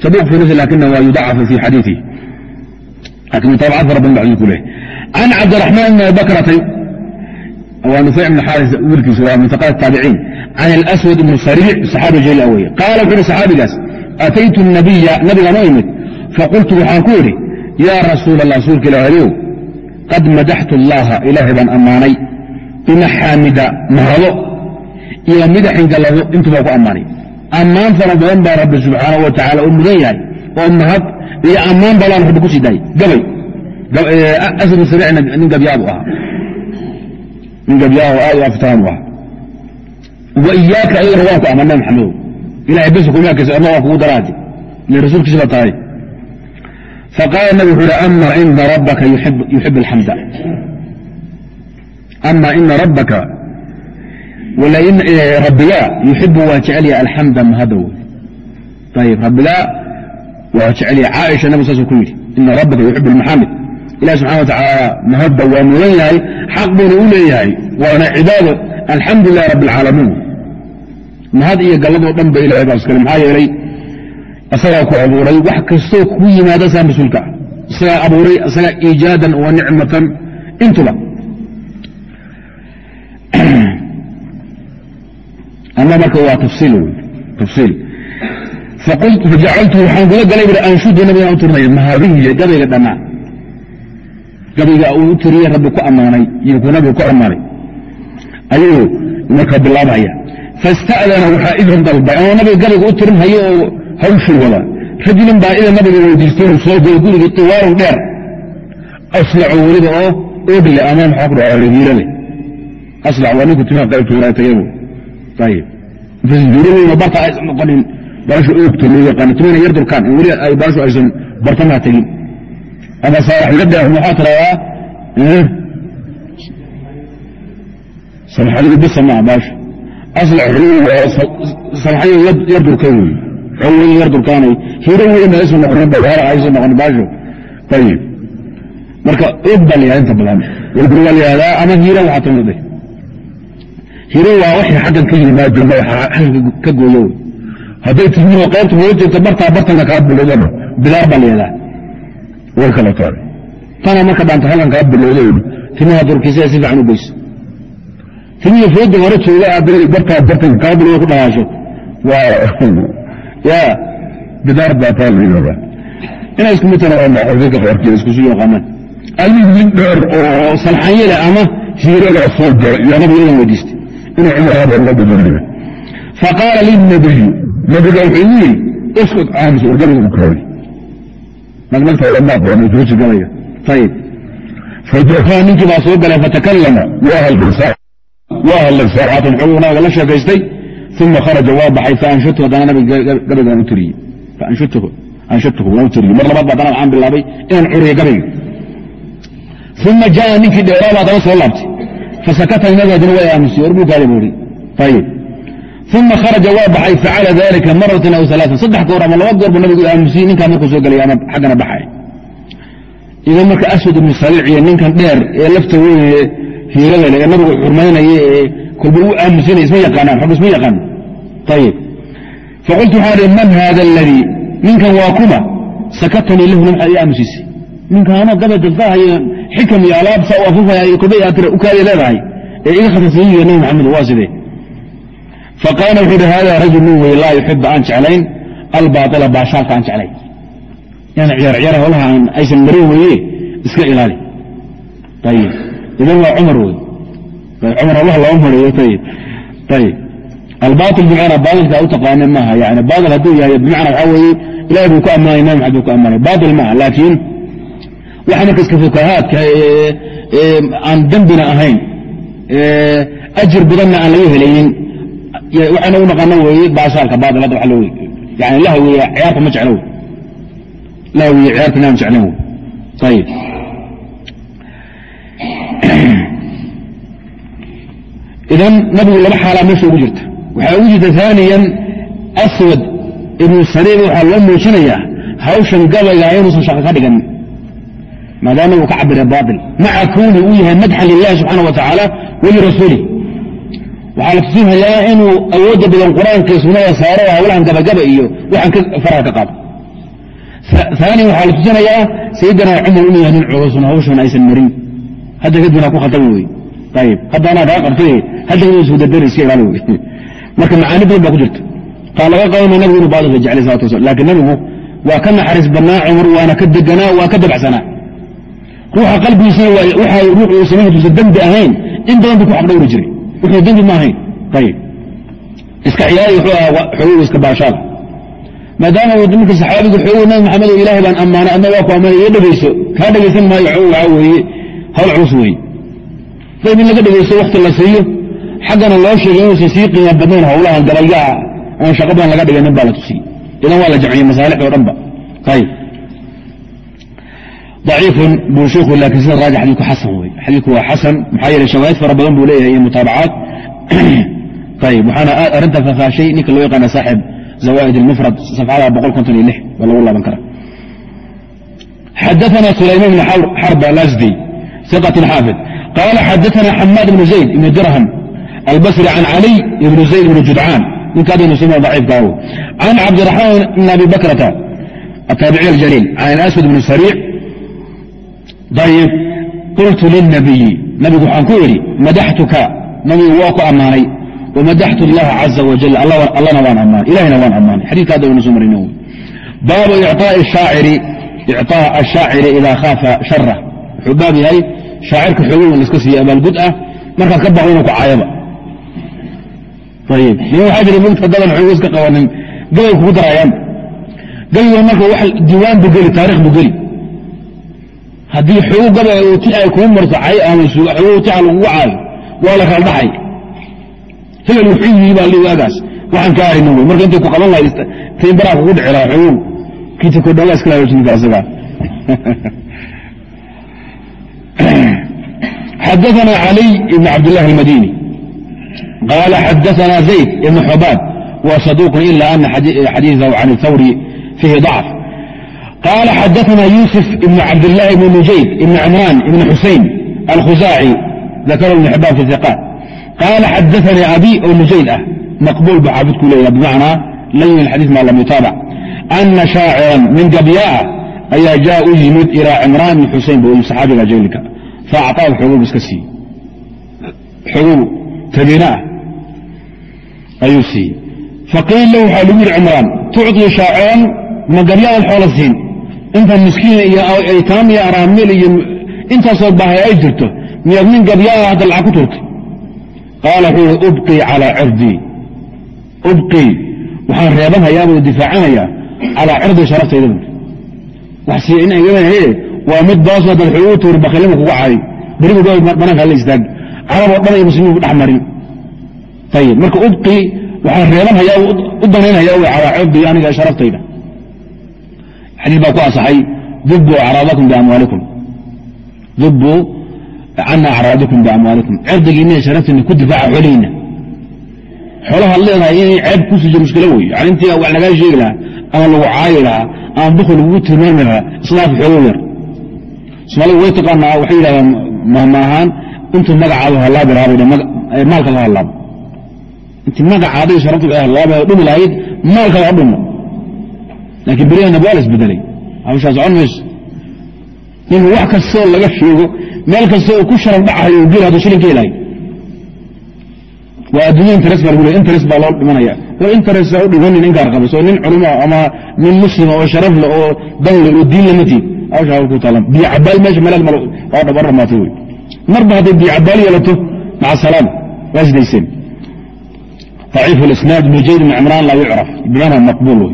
saduuq fi nafsi lakina waa yudacafu fi xadiiثihi laakiin mutaabacaad fara badan bacdii ku leh can cabdiraxmaan ibn abi bakratay waa nufayc ibn xaaris wiilkiisa waa min aqaat taabiciin can alaswad ibn sariic saxaabi jaliil aweye qaala wuxu uhi saxaabigaas ataytu nabiya nabigaan u imid faqultu waxaan ku idhi yaa rasuul allah rasuulka ilaahyow qad madaxtu allaha ilaahay baan ammaanay bimaxaamida mahrado iyo midaxin gallado intubaa ku ammaanay ammaan fara badan baa rabbi subxaanahu wa tacaala u mudan yahay oo mahad iyo ammaan balaan rabbi ku sii daayay gabay aswad sariicna nin gabyaadu ahaa nin gabyaaho aad u aftaan ahaa wa iyaaka ayagana waan ku ammaanay maxamedow ilahay bes kuma arkaysa ama waa kugu daraadi ile rasuulkiisa baa tahay faqaala nabi wuxuu uhi ama ina rabbaka yuxib alxamda ama ina rabbaka rabbigaa yuxibu waa jecelya alxamda mahadow ayib rabbigaa waa jecelya caaisha nabig saasuu ku yidhi ina rabbaka yuxib almaxaamid ilahi subxana wa mahadda waa mudan yahay xaq buuna u leeyahay waana cibaado. Alxamdu lilah rabbi alcaalamiin mahad iyo galladoo dhan ba ilahay baa iskale maxaa yeelay isagaa ku abuuray wax kastoo ku yimaada saa mas'uulka isagaa abuuray isagaa iijaadan wa nicmatan intuba. Ama marka waa tafsiil wy tafsiil fajacaltu waxaan kula galay bui anshudu nabigaan u tirinaya mahadihiy gabayga dhammaan gabayga uu u tiriyey rabbi ku ammaanay iyo kuu nabigu ku ammaanay. Ayuu marka bilaabaya. Fasta'dana waxaa idan dalbay ama nabiga gabayga u tirin oo hawshii wada. Rajulin baa idan nabiga weydiistay soo goy gurigii tiwaarun dheer. Aslaco weliba oo oodle ama maxaa ku dhaca hiirale aslac waa ninku timaha qaybta waraatayagu ayib juuraleyna barta aysan noqonin baasha oogta loo yaqaano timayna yar in weli ay baashu aysan bartamaha tegin ama saarax laga daaho maxaa tiradaa samxadigu bisa maa baasha aslac samxayo yar durkan wey xoweyn yar durkaanay hiiro weyn aysan noqonin baara aysan noqonin baashu ayib marka og baa la yahada inta badan walguri waa la yahdaa ama hiira waxaa tamade hiro waa waxay xaggan ka yimaado agga ka gooyo wy hadday timiho qaybta hoola jeegto bartaa bartanka kaa bilowdana bidaar baa layahdaa way kala tana marka dhaanta halkan kaa bilowda timaha durkiisa si fiican u timihii fooda hore jooga aad bartaa bartanka kaa bilowda ku dhalaasho waa ya bidaar baa taa la yidhahdaa inay isku mid tahay maxoofika qaarkeeda iskusu yaqaanaan almid dheer oo salxanyele ama hiirada soo gala iyo nabiga idan weydiistay inuu cumaraaba uga badandhiga faqaala lilnabiyu nabiga wuxuu igu yidhi iskut aamus wargariga u kooday magnagta dhammaa qoonay jooji galaya ayib fajafaa ninkii baa soo galay fatakallama waa hadlay saacatan xoguu nabiga la sheekaystay. Uma kharaja waa baxay faanshatu haddana nabiga gabaygaan u tiriyey. Faanshatuhu waan u tiriyey. Mar labaad ba haddana waxaan bilaabay inaan curiyo gabayga. Uma jaa ninkii dheeraaba haddana soo laabtay. Fasakata nagadina waa aamusay. Warbuukaada buuri ayib uma kharaja waa baxay facala dalika maratan aw alaaan saddex goor ama laba goor buu nabigu aamusiyey ninkaa markuu soo gelay ama xaggana baxay idan marka aswad ibnu saliic iyo ninkan dheer ee lafta weyne hiirada le ee nabigu xurmaynaya ee kolba u aamusinaya isma yaqaanaan xog isma yaqaan ayib faqultu waxaan ihi man hada aladii ninkan waa kuma sakatanii lahu na maxaad ii aamusiisay ninkaana gaba dadfahayo xikam iyo alaab saa u afufaya iyo kuba aatira u kaadi leedahay ee iga khatarsiiyiyo nabi maxamed waa sidee faqaala wuxuu uhi hada rajul nin wey laa yuxibu aan jeclayn albaaila baashaalka aan jeclayn yani ciyaar ciyaar holaha aysan marin weye iska ilaali ayib idan waa cumar wey cumar allah loo mareeyo ayib ayib albaail bimacnaa baailka u taqaaneen maaha yani baail hadduu yahay bimacnaa waxaa weeye ilahay buu ku ammaanay nabi maxamed buu ku ammaanay baail maaha laakiin waxa marka iska fukahaadka aan dembina ahayn ajir badanna aan laga helaynin waxayna u naqana weeye baashaalka baail hadda waa loo yani lahwiya ciyaarta ma jeclo lahwiya ciyaarta inaan jeclan wey ayib idan nabigu laba xaalaa meesha ugu jirta. Waxaa ugu jirta aaniyan aswad. Ibnu sariic waxaa loo muujinayaa hawshan gabayga inuusan shaqo ka dhigan. Maadaama uu ka cabira baail maca kowni uu yahay madxan lilahi subxaana wa tacaala walirasuuli waxaa la tusinhayaa inuu awoodda badan qur'aanka sunnada saaro hawlahan gabagaba iyo waxaan faraha ka qaado aani waxaa la tusinayaa sayidina cumar inuu yahay nin culusun hawshan aysan marin. Hadda kadibna ku khatami wey ayib hadda kaa qabtay hadda isu dardari iska ilaali wey marka macaani badan baa ku jirta. Taa laga qabanaya nabigu inuu baailka jeclay salatu waslam laakiin nabigu waa ka naxariis badnaa cumar waana ka deganaa waa ka dabacsanaa. Ruuxa qalbigiisana waxa ruux uu samayn tuusan dembi ahayn in badan buu ku xaqdhowri jiray wuxuu dembi ma ahayn iska ciyaari wuxuu ahaa xogow iska baashaal. Maadaama uu marka saxaabigu xoogow nabi maxamed oo ilaahay baan ammaanay adna waa ku ammaanay iyo dhegayso kaa dhegaysan maayo xogow waxaa weeye hawl culus weeye. Dayb in laga dhegaysto wakti la siiyo xaggana loo sheegay inuusan sii qiima badnayn howlahan gabaygaa oon shaqo badan laga dhigay nin baa la tusiyey idan waa la jamciyey masaalixda o dhan ba. Ayib aciifun buu sheikhu laakiin sida raaj xadiku xasan wey xadiiku waa xasan maxaa yeele shawaahid fara badan buu leeyahay iyo mutaabacaad ayb waxaana arinta fafaashay ninka loo yaqaana saaxib zawaaid ilmufrad safxada boqol konton iyo lix waa lagu laaban kara xadaana sulayman bn xarb alasdi iqatin xaafid qaala xadaana xamaad ibnu zayd ibnu dirham albasri can caliy ibnu zayd ibnu judcaan ninkaadaynu suma daciifkaawo can cabdiraxmaan ibn abi bakrata ataabici aljaliil can aswad ibni sariic ayib qultu lilnabiyi nabigu waxaan ku idhi madaxtuka nabigu waa ku ammaanay wamadaxtu allaha caza wajal allana waan ammaanay ilahina waan ammaanay xadidka hadda waynu soo marayna wy baabu icطaaءi shaaciri icطaaء ashaaciri idaa khaafa shara wuxuu baab yahay shaacirka xoogow in laska siiyo abaalgud ah markaad ka baqo inuu ku caayaba ayib nin waxaa jira mugta dadan xoogo iska qabanin gabay kugu darayaan gabayga marka wax diiwaan buu geli taarikh buu geli haddii xogo gaba ti ay kuu marto cay ama xogo tia lagugu caayo waa la kala dhaxay hebel wuxuu yii baa lii waagaas waxaan ka arina wey marka intay ku qaban lahayd tain baraa kugu dhici lahaa xogow kiita kodhooga iska hagaajinka isaga xadaثna عaliي ibn cabdالlah الmadini qaala xadaثna zayd ibn xubaab wa صaduq ila ana xadiiثahu can الthawri fiihi ضacf قال xdثna يوسف بن cabd اللh بن نujayd بن cمrان بن xuseين الkhزاacي ذakr بن xbاn في ثقاt qاla xadaثnii abي oo نujayd ah maqbul ba xaafidku leeya bmacnaa layn xadيiث ma lam yutaaبc أna شhaacirا min gabyaءa ayaa jaa u yimid ilىa cمrان بن xusein bu صxaabiga jaylka faacطaahu xogow iska siiyey xogow tabiina ah ayuu siiyey faqiil lahu waxaa lagu yihi cمraan tucطي شhaaciran ma gabyaadaad xoola siin inta miskiin iyo aytaam iyo araamil iyo intaasoo baahay ay jirto miyaad nin gabyaada hadda lacag ku turtay qaala wuxuu ihi ubqii calaa cirdii ubqii waxaan reebanhayaa difaacanayaa calaa cirdii sharaftayda wax sii in igamahe waa mid baaso haddaad xogu tuuri bakilima kuga caayo beribu banaanka la istaag. Carab oo dhan iyo muslimiin ku dhex marin. Ayib marka ubqii waxaan reebanhayaa u danaynhayaa calaa cirdii aniga sharaftayda xadiis baa ku asaxay dubuu acraadakum biamwaalikum. Dubuu cana acraadikum biamwaalikum. Cirdigiina sharaftiina ku difaaca xoolihiina xoolahaad leedahay inay ceeb ku sii mushkilo wey yani wax lagaa sheegi lahaa ama lagu caayi lahaa ama bukl lagugu tilmaami lahaa islaaf xoogow yar. Somaalidu way taqaanaa waxay yidhahdaan mahmaahaan intuu magacaadu hallaabi lahaa bay maalka la hallaabo. Intii magacaada sharafta hallaabi dhumi lahayd maalka waa dhumo laakiin beriyaanab waa la isbedelay. Hawshaa socon mayso nin wax kastoo laga sheego meel kastoo ku sharaf dhacayo gel haduu shilinka helayo waa adduunya interes baa lagu leey interes baa loo dhimanaya war interes u dhigo nin inkaar qabas nin culimoa ama nin muslima oo sharaf leh oo dan leh oo diin lamatiid hawshaa halkuu taalan. Biyo cabaal meesha meel mal waa dhabar dhamaatay wey marba hadday biyo cabaal yeelato maca salaam. Waa sidayseen ضaciif اlisnaad bn jayd bn cimraan laa yucraf. Bimana maqbuul wey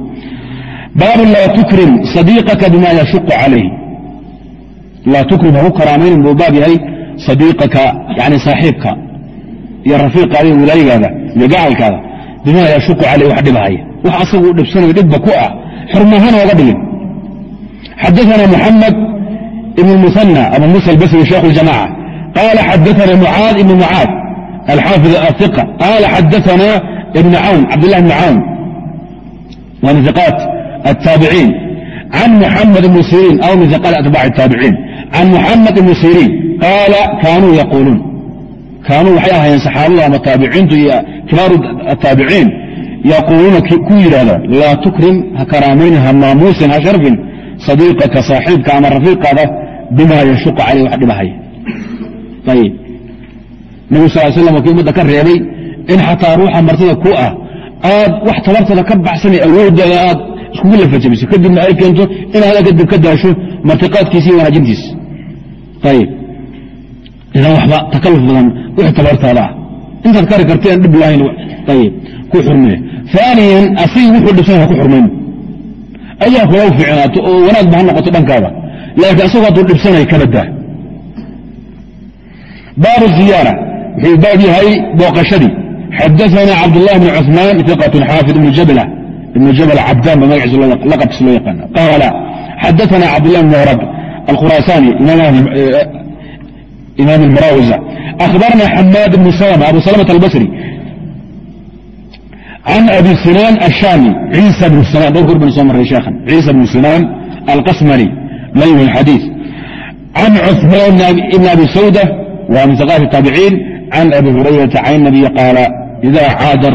baab laa tukrim adiiqaka bima yashuqu calayh laa tukrim haku karaamaynin buu baab yahay adiiqaka yani saaxiibka iyo rafiiqaada iyo wilaayagaada iyo gacalkaada bimaa yashuqu caleyh wax dhibahaya wax asagu u dhibsanayo dhibba ku ah xurmahana oga dhigin xadaana muxamed ibn musanna abu musa albasri sheekh اljamaca qaala xadaana mucaad ibn mucaad alxaafid aiqa qaala xadaana ibn cawn cabdillah ibn cawn waa min التابعين عن محمد بن سيرين أو من ثقات أتباع التابعين عن محمد بن سيرين قال كانوا يقولون كانوا وحياها ينسحاب الله التابعين كبار التابعين يقولون كوير هذا لا تكرم كرامين هماموس هشرف صديقك صاحبك أما رفيق هذا بما يشق عليه وحد بهاي طيب nabigu sal slam wakii ummadda ka reebay in xataa ruuxa martida ku ah aad wax tabartada ka baxsanay awooddaada aad iskugu lafajabiso kadibna ay keento inaad kadib ka daasho martiqaadkiisi iyo wanaajintiisa ayib idan waxba takaluf badan wix tabartaada ah. Intaad kari karteen dhib lahayn ayib ku xurmee aaniyan asigi wuxuu dhisan ha ku xurmayn ayaa kulaw ficnaato oo wanaag ba ha noqoto dhankaada laakiin asagoo hadduu dhibsanay kala daa. Baabu ziyaara. Wuxuu baab yahay booqashadii. Xadaana cabdاllahi bn cuثmaan iqat xaafid ibn jabla ibn jabl cabdaan ba magaciisa laqabkiisa loo yaqaana qaala xadaثana cabdالlah bn murad alkhurasani imaam اlmarawiza akhbarna xamaad bn salma abu salmة albasri can abi sinaan الshami ciisa bn sinaan dhowr kor ban soo maray sheekhan ciisa bn sinaan alqasmani layh xadiiث can cuثmaan ibn abi sawda ومن ثقات التابعين عن أبي هريرة عن النبي قال إذا عاد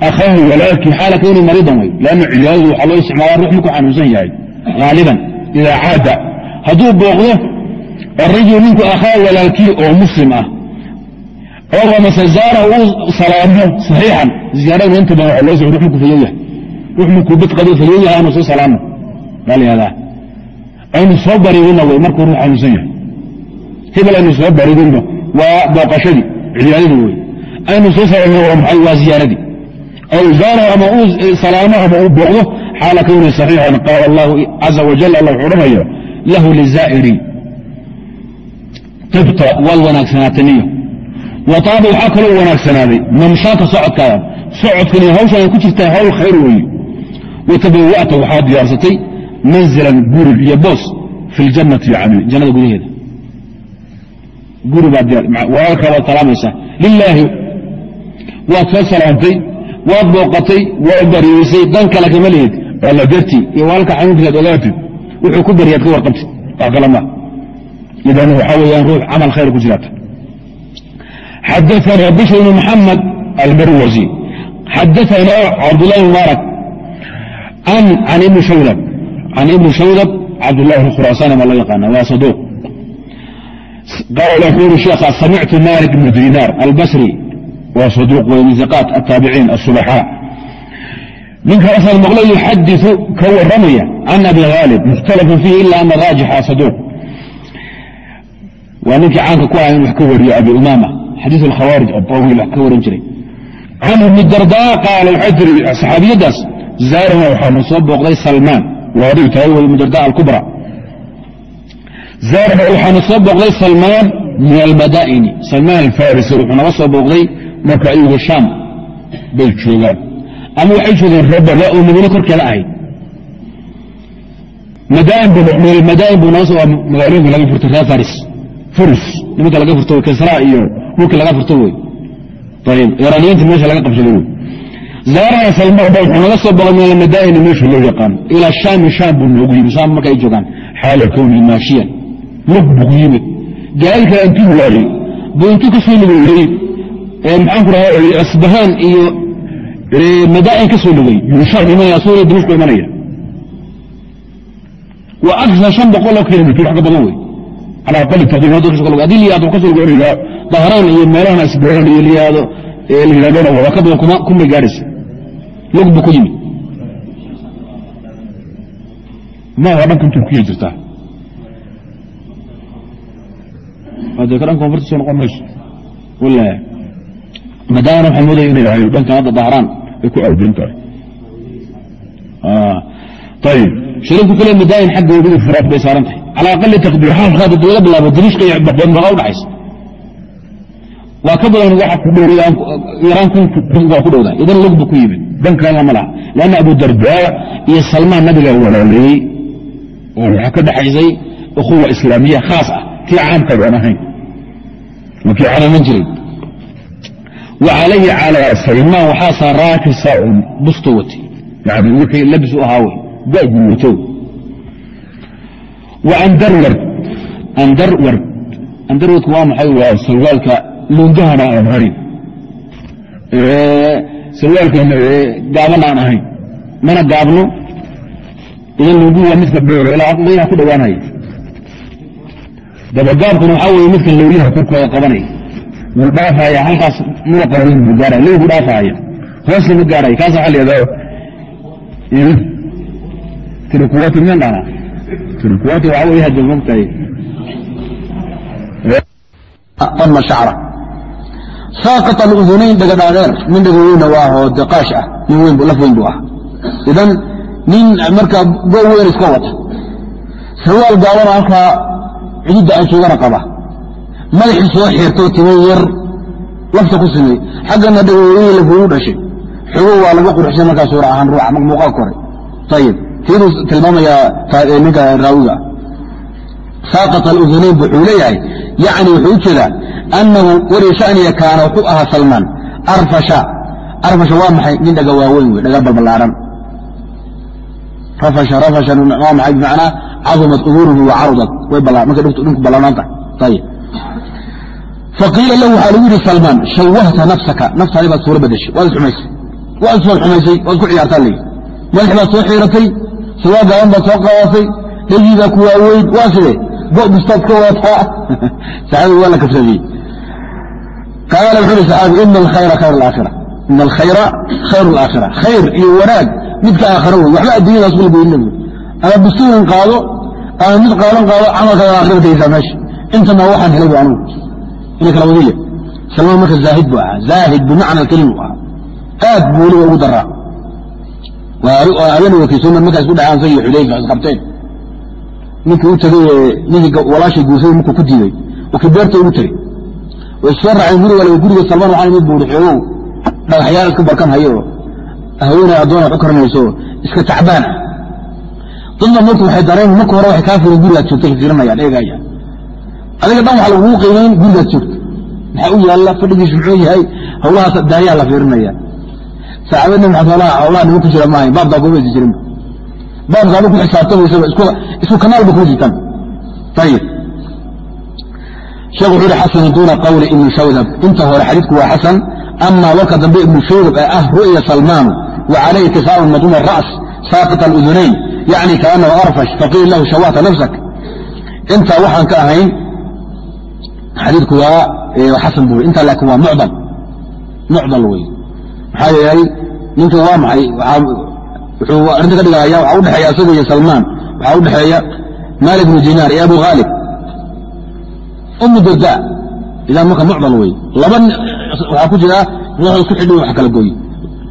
ahahu walaalkii xaala kowni mariidan wey lann cijaadadu waxaa loo isticmaala ruux markuu xanuunsan yahay haaliban idaa caada hadduu booqdo arajul ninku akhaa walaalkii oo muslim ah oo amase zaara uu salaamo saxiixan ziyaarada inta badan waa loo socdo rux markuu yahay ruux markuu bidqado fayow yahay anu soo salaamo baa aynu soo bariirina wey markuu ruux xanuunsan yahay hebel aynu soo bariirino waa booqashadii cibaadada wey aynu soo salaamino waa maxay waa ziyaaradii zaarahu ama uu salaamo ama booqdo xaala kawni saxiixan qaala allahu caza wajal allah wuxuu odhanaya lahu lizaa'iri tibta waad wanaagsanaataniyo wa taaba waxaa kaloo wanaagsanaaday mamshaaka socodkaada socodkani hawshan ay ku jirtaa hawl khayr weeye watabawa'ta waxaad diyaarsatay manzilan guri iyo boos fi ljannati jannada gudaheeda guri baad walaalkaa waad salaamaysaa lilaahi waad soo salaamtay waad booqatay waad bariyeysay dan kale kama lihid waa la iyo walaalka xanuunkiisaad ogaatid wuxuu ku bariyaad ka warqabtid wax kale idan waxaa weeyaan ruux camal khayr ku jiraata. Xadaثana bishr bn maxamed almarwazi. Xadaثana cabdullahi mubaarak can ibni shawlab can ibni shawdab cabdulahi bn khuraasaan baa yaqaana waa saduuq. Qaala wuxuu yuri sheekha samictu malik bn dinaar albasri waa saduuq wey iqaat ataabiciin asubaxaa ninkaasaan maqlo yuxadiu ka waramaya can abi haalib mukhtalafun fiihi ila ana raajixa saduuq. Waa ninkii caanka ku aha in wax ka wariyo abi umaama xadiis alkhawaarij abawil wax ka warin jiray. Can ibni dardaa qaala waxay tiri saxaabiyaddaas zaarana waxaanu soo booqday salmaan waa aduu tahay ibni dardaa alkubra. Zaarana waxaanu soo booqday salmaan min almadaa'ini salmaan alfarisi wuxuu naga soo booqday marka ayagu shaam bay joogaan. Ama waxay joogeen rebele oo madiine korkeeda ahayd. Madaa'in buu naga soo magaalooyinka laga furtay reer faris. Furs nimanka laga furto kisra iyo dhulkii laga furto wey ayib iraniyiinta meesha laga qabsaday wey zaarana salmaan ba wuxuu naga soo boqay min almadaa'ini meesha loo yaqaano ilaa shaami shaam buu noogu yimid shaam marka ay joogaan. Xaala kownihi maashiyan lug buu yimid. Gaalka intuu waayey buu intuu ka soo lugeeyey maxaan ku dhahaa asbahaan iyo madaa'in ka soo yuu shaam imanaya asagoo dimashku imanaya waa akar shan boqoloo kilomitr wax ka badan wey calaa soo haddii liyaado ka soo erigaa dahraan iyo meelahan asbeeran iyo liyaado yidhahdona waa ka badan kuma kumay gaadhaysa. Log bu ku yimid ma waa dhankan turkiya jirtaa. Hadee ka dhan koonfurta soo noqon mayso. Wala madaana waxaa moodaya inay ahayo dhankan hadda dahraan ay ku awdan tahay. Ayib shariifku kale madaayin xagga webiga firaaq bay saaran tahay. Cala aqali taqdiir xaalka hadda laga bilaabo dariishka iyo maqa udhaxaysa waa ka badan waxa ku dhow yaraan kun waa ku dhowdaa idan lugbu ku yimid dankaana ma laha. Abu dardaa iyo salmaan nabiga walaaleeyey oo waxaa ka dhaxaysay ukhuwa islaamiya khaas ah. Tii caamka aan ahayn. Waa kii calaman jiray wa calayhi calaa salmaan waxaa saaraa kisaacun busto wati wixii labis u ahaa wey gaaguu wato wa andarward andarward andarwardku waa maxay waa sarwaalka luundahana aan harin sarwaalka gaabana aan ahayn mana gaabno idan luunduhu waa midka beero ilaa lyaha ku dhowaanaya dabagaabkuna waxaa weye midka lowyaha korkooda qabanaya mul dhaafaya halkaas muna qaban bu gaaraya lowgu dhaafaya hoosna ma gaaraya kaas waxa layahdaa tirikuwati miyan dhana tirikuwati waxaa weye hadda mogtahay ama shacra saaqط اludunayn dhagadhaadeer nin dhagaweyna waa oo deqaash ah nin weyn laf weyn buu ah. Idan nin markaa go weyn iska wata. Sarwaal gaabana halkaa cididda aan joogana qaba madaxii soo xeertoo timay yar lafta ku simay. Xaggana dhagaweynihi lafweynu dhashay. Xogo waa laga qurxisay markaa suura ahaan ruuxa muuqaalka hore ayib tiinuu tilmaamayaa ninka raawiga saaqط اludunayn wuxuu leeyahay yani wuxuu u jeedaa anahu weli shaniya kaana wuxuu ahaa salmaan. Arfasha. Arfasha waa maxay? Nin dhaga waaweyn wey dhaga balbalaaran rafasha rafashan waa maxay bimacnaa cadumat uduruhu wa carudat way markay dhinku ballaanaan tahay. Ayib faqiila lahu waxaa lagu yidhi salmaan shawahta nafsaka naftaadi baad suura badashay waad isxumaysay waad iswad xumaysay waad ku ciyaartaa leyi madaxi baad soo xiiratay sawaa gaaban baad soo qaadatay dhegii baa ku waaweyn waa sidee go bustaad ka wataa saxaabigu waa la kafsadiyey qaala wuxuu uhi saxaabigu ina alkhayra khayr alaakhira ina alkhayra khayr alaakhira khayr iyo wanaag midka aakhira wey waxba adduunyadaas kula goyna bu ama bustuugan qaado ama mid qaadan qaado camalkaada aakhira tegeysaa meesha intana waxaan helay bu anugu ina kala wadiya salmaan marka zaahid buu ahaa. Zaahid bimacna alkelim u ahaa. Aad buu weliba ugu daraa. Waa habeen wakiisooman markaa isku xudayfa isqabteen ninkii u tegey ninkii walaashay guursaday markuu ku diiday oo kii beerta ugu tegey way soo raaceen guriga waliba guriga salmaan waxaa imid buuri xoogow. Dhagaxyaal isku barkan hayo. Haweenay addoon wax u karanayso iska tacbaan. Ah dadna marku waxay dareen marka hore waxay kaa firin gurigaad joogta fiirinayaan eegaya adiga dhan waxa lagugu qiimayn gurigaad joogta maxaa u yaalla fadhigiisu muxuu yahay hawlahaas daayaa la fiirinaya. Saxaabad nabi maxamed hawlaha hawlaha nima ku jira maahayn baabkaa kuma isi jirin baabkaaba ku xisaabtamaysaba isku kanaal ba kuma jirtaan ayib sheekh wuxuu ihi xasan duuna qawli ibni shawdab. Inta hore xadiidku waa xasan. Ama warka dambe ibnu shawdab ee ah ru'ya salmaanu wa calayhi kisaaun maduma ra's saaqit aludunayn yacni kaanahu arfash faqiil lahu shawahta nafsak. Intaa waxaan ka ahayn xadiidku waa xasan buri intaa laakiin waa mucdal. Mucdal wey maxaa yeelay ninkan waa maxay? Wuxuu arrinta ka dhigaya waxaa udhexeeya isaga iyo salmaan. Waxaa udhexeeya malik bnu dinaar iyo abu khaalib umu darda idaa marka mucdal wey laba waxaa ku jira ruux isku xidhi wax kala gooye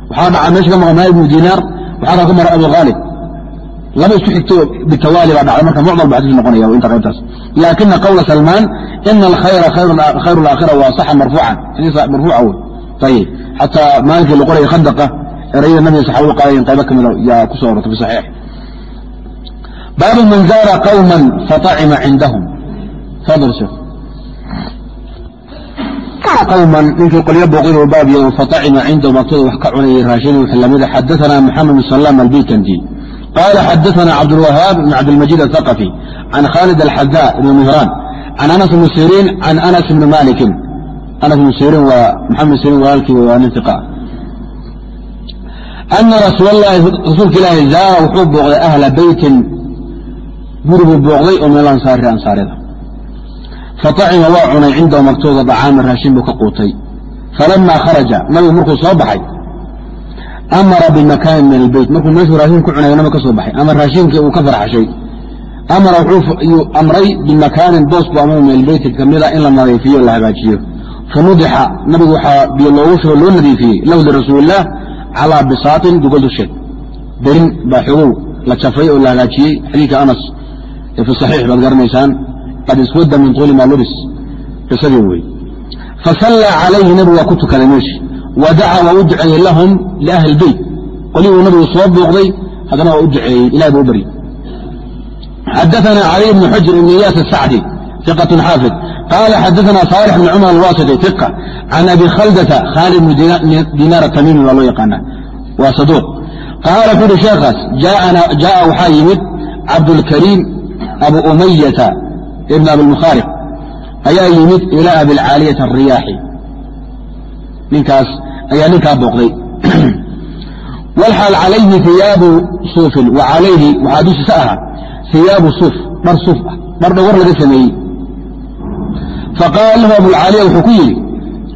waxaa dhaca meesha ka maqan malik bnu dinaar waxaa kaa ka mara abu khaalib laba isku xigto bitawaali baa dhacda marka mucdal ba xadiis noqonaya inta qaybtaas laakina qawla salmaan ina alkhayra khayru alaakhira waa saxa marfuucan xadiis marfuuca wey ayib xataa maalinkii la qoraya khadaqa erayada nabiga saxaabadu qaadayen qaybo ka mida yaa ku soo orortay fi saxiix baabu man zaara qawman faطacima cindahum fadl sheekh qawman ninkii qolyo booqid oo baab yahay faطacima cindahum agtooda wax ka cunayay raashin wix lamida xadaثana maxamed bn salaam albikandi qala xadaثana cabdالwahaab bn cabdilmajid aلthaqafi can khalid alxada ibn mihraan can anas bn siriin can anas bni malikin anas bn siriin waa maxamed siriin walaalkii waa nin iqa ana rasuul اlahi rasuulka ilaahi zaara wuxuu booqday ahla beytin guriguu booqday oo meel ansaari ansaarida faطacima waa cunay cindahum agtooda dacaama raashin buu ka quutay falamaa kharaja nabigu markuu soo baxay amara bimakaanin min albeyt markuu meeshuu raashin ku cunay nabiga ka baxay ama raashinkii uu ka farxashay amara wuxuu amray bimakaanin boos buu amray min albeyti kamida in la nadiifiyo la hagaajiyo fanudixa nabigu waxaa biyo loogu shugo loo nadiifiyey lahu lirasuulillaah calaa bisaatin gogol berin baa xogow la jafay oo la hagaajiyey xadiidka anas ee fi baad garanaysaan qad iswadda min tuuli maa lubis qisadii wey fasallaa calayhi nabigu waa ku tukaday meeshi wa dacaa waa u duceeyey lahum liahli ilbeyt qolihuu nabigu soo booqday haddana waa u duceeyey ilahi buu u baryey xadaثna cali bn xujr ibn iyaas الsacdi ثiqة xaafid qala xadaثna صالح bn cmr alwasطi ثiqa can abi khaldata khaalid bn dinaar atamimi baa loo yaqaana waa saduuq qaala wuxu uhi sheekaas jaءa waxaa yimid cabdاlkariim abu umayata ibn abilmukhaariq ayaa yimid ila abilcaaliyata الriyaaxi ninkaas ayaa ninkaa booqday. Walxaal calayhi iyaabu suufin wa calayhi waxaa dushiisa ahaa iyaabu suuf dhar suuf ah dhar dhawar laga sameeyey. Faqaala lahu abulcaaliya wuxuu ku yidhi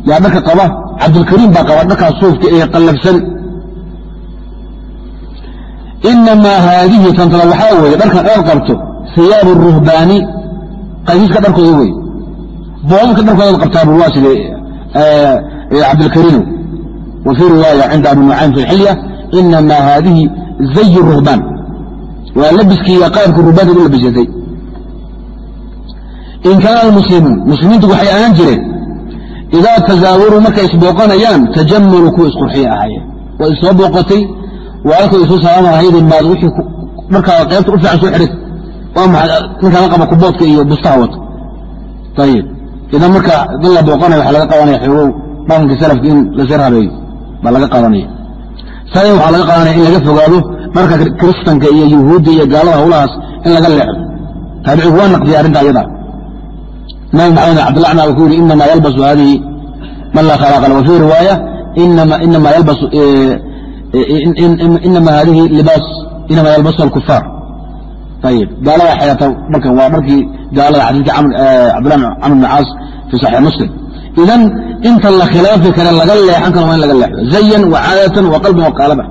yaa dharka qaba cabdulkariim baa qaba dharkaas suufka ee qallabsan inamaa haadihi tantala waxaa weeye dharkan aad qabto iyaabu ruhbaani qaysiska dharkooda wey boodadka dharkoodaad qabtaa side cabdulkariinow fii riwaaya cinda abi nucaym fi lxilya inamaa haadihi zay ruhbaan waa labiskii iyo qaabkii rubaanka u labisatay in kaana almuslimuun muslimiintu waxay ahaan jireen idaa tasaawaruu markay isbooqanayaan tajammaluu kuwa isqurxiya ahaayeen waa isoo booqatay waalkay isu salaama ahaydeen maad wixii dharkaada qaybta u fiican soo xidhid waa maxay ninkaana qaba kuboodka iyo bustaha wata ayib idan marka dad la booqanayo waxaa laga qabanaya xoogow dhaqanka salafka in lasir habeeyo baa laga qadanaya sain waxaa laga qadanaya in laga fogaado dharka kiristanka iyo yuhuudda iyo gaalada hawlahaas in laga leexdo. Taabicigu waa naqdiyay arrinta iyada nabi maxamed cabdillah cna ku yidhi inama yalbasu hadihi man laa khalaqa la wa fii riwaaya inama hadihi libaas inama yalbasu alkufaar ayib gaalada xeerta dharkan waa dharkii gaalada xadiidka cabdillah camr bn caas fi saxiix muslim idan inta la khilaafi kare laga leexan karo waa in laga leexdo zayan wacaadatan waqalban waqaalaba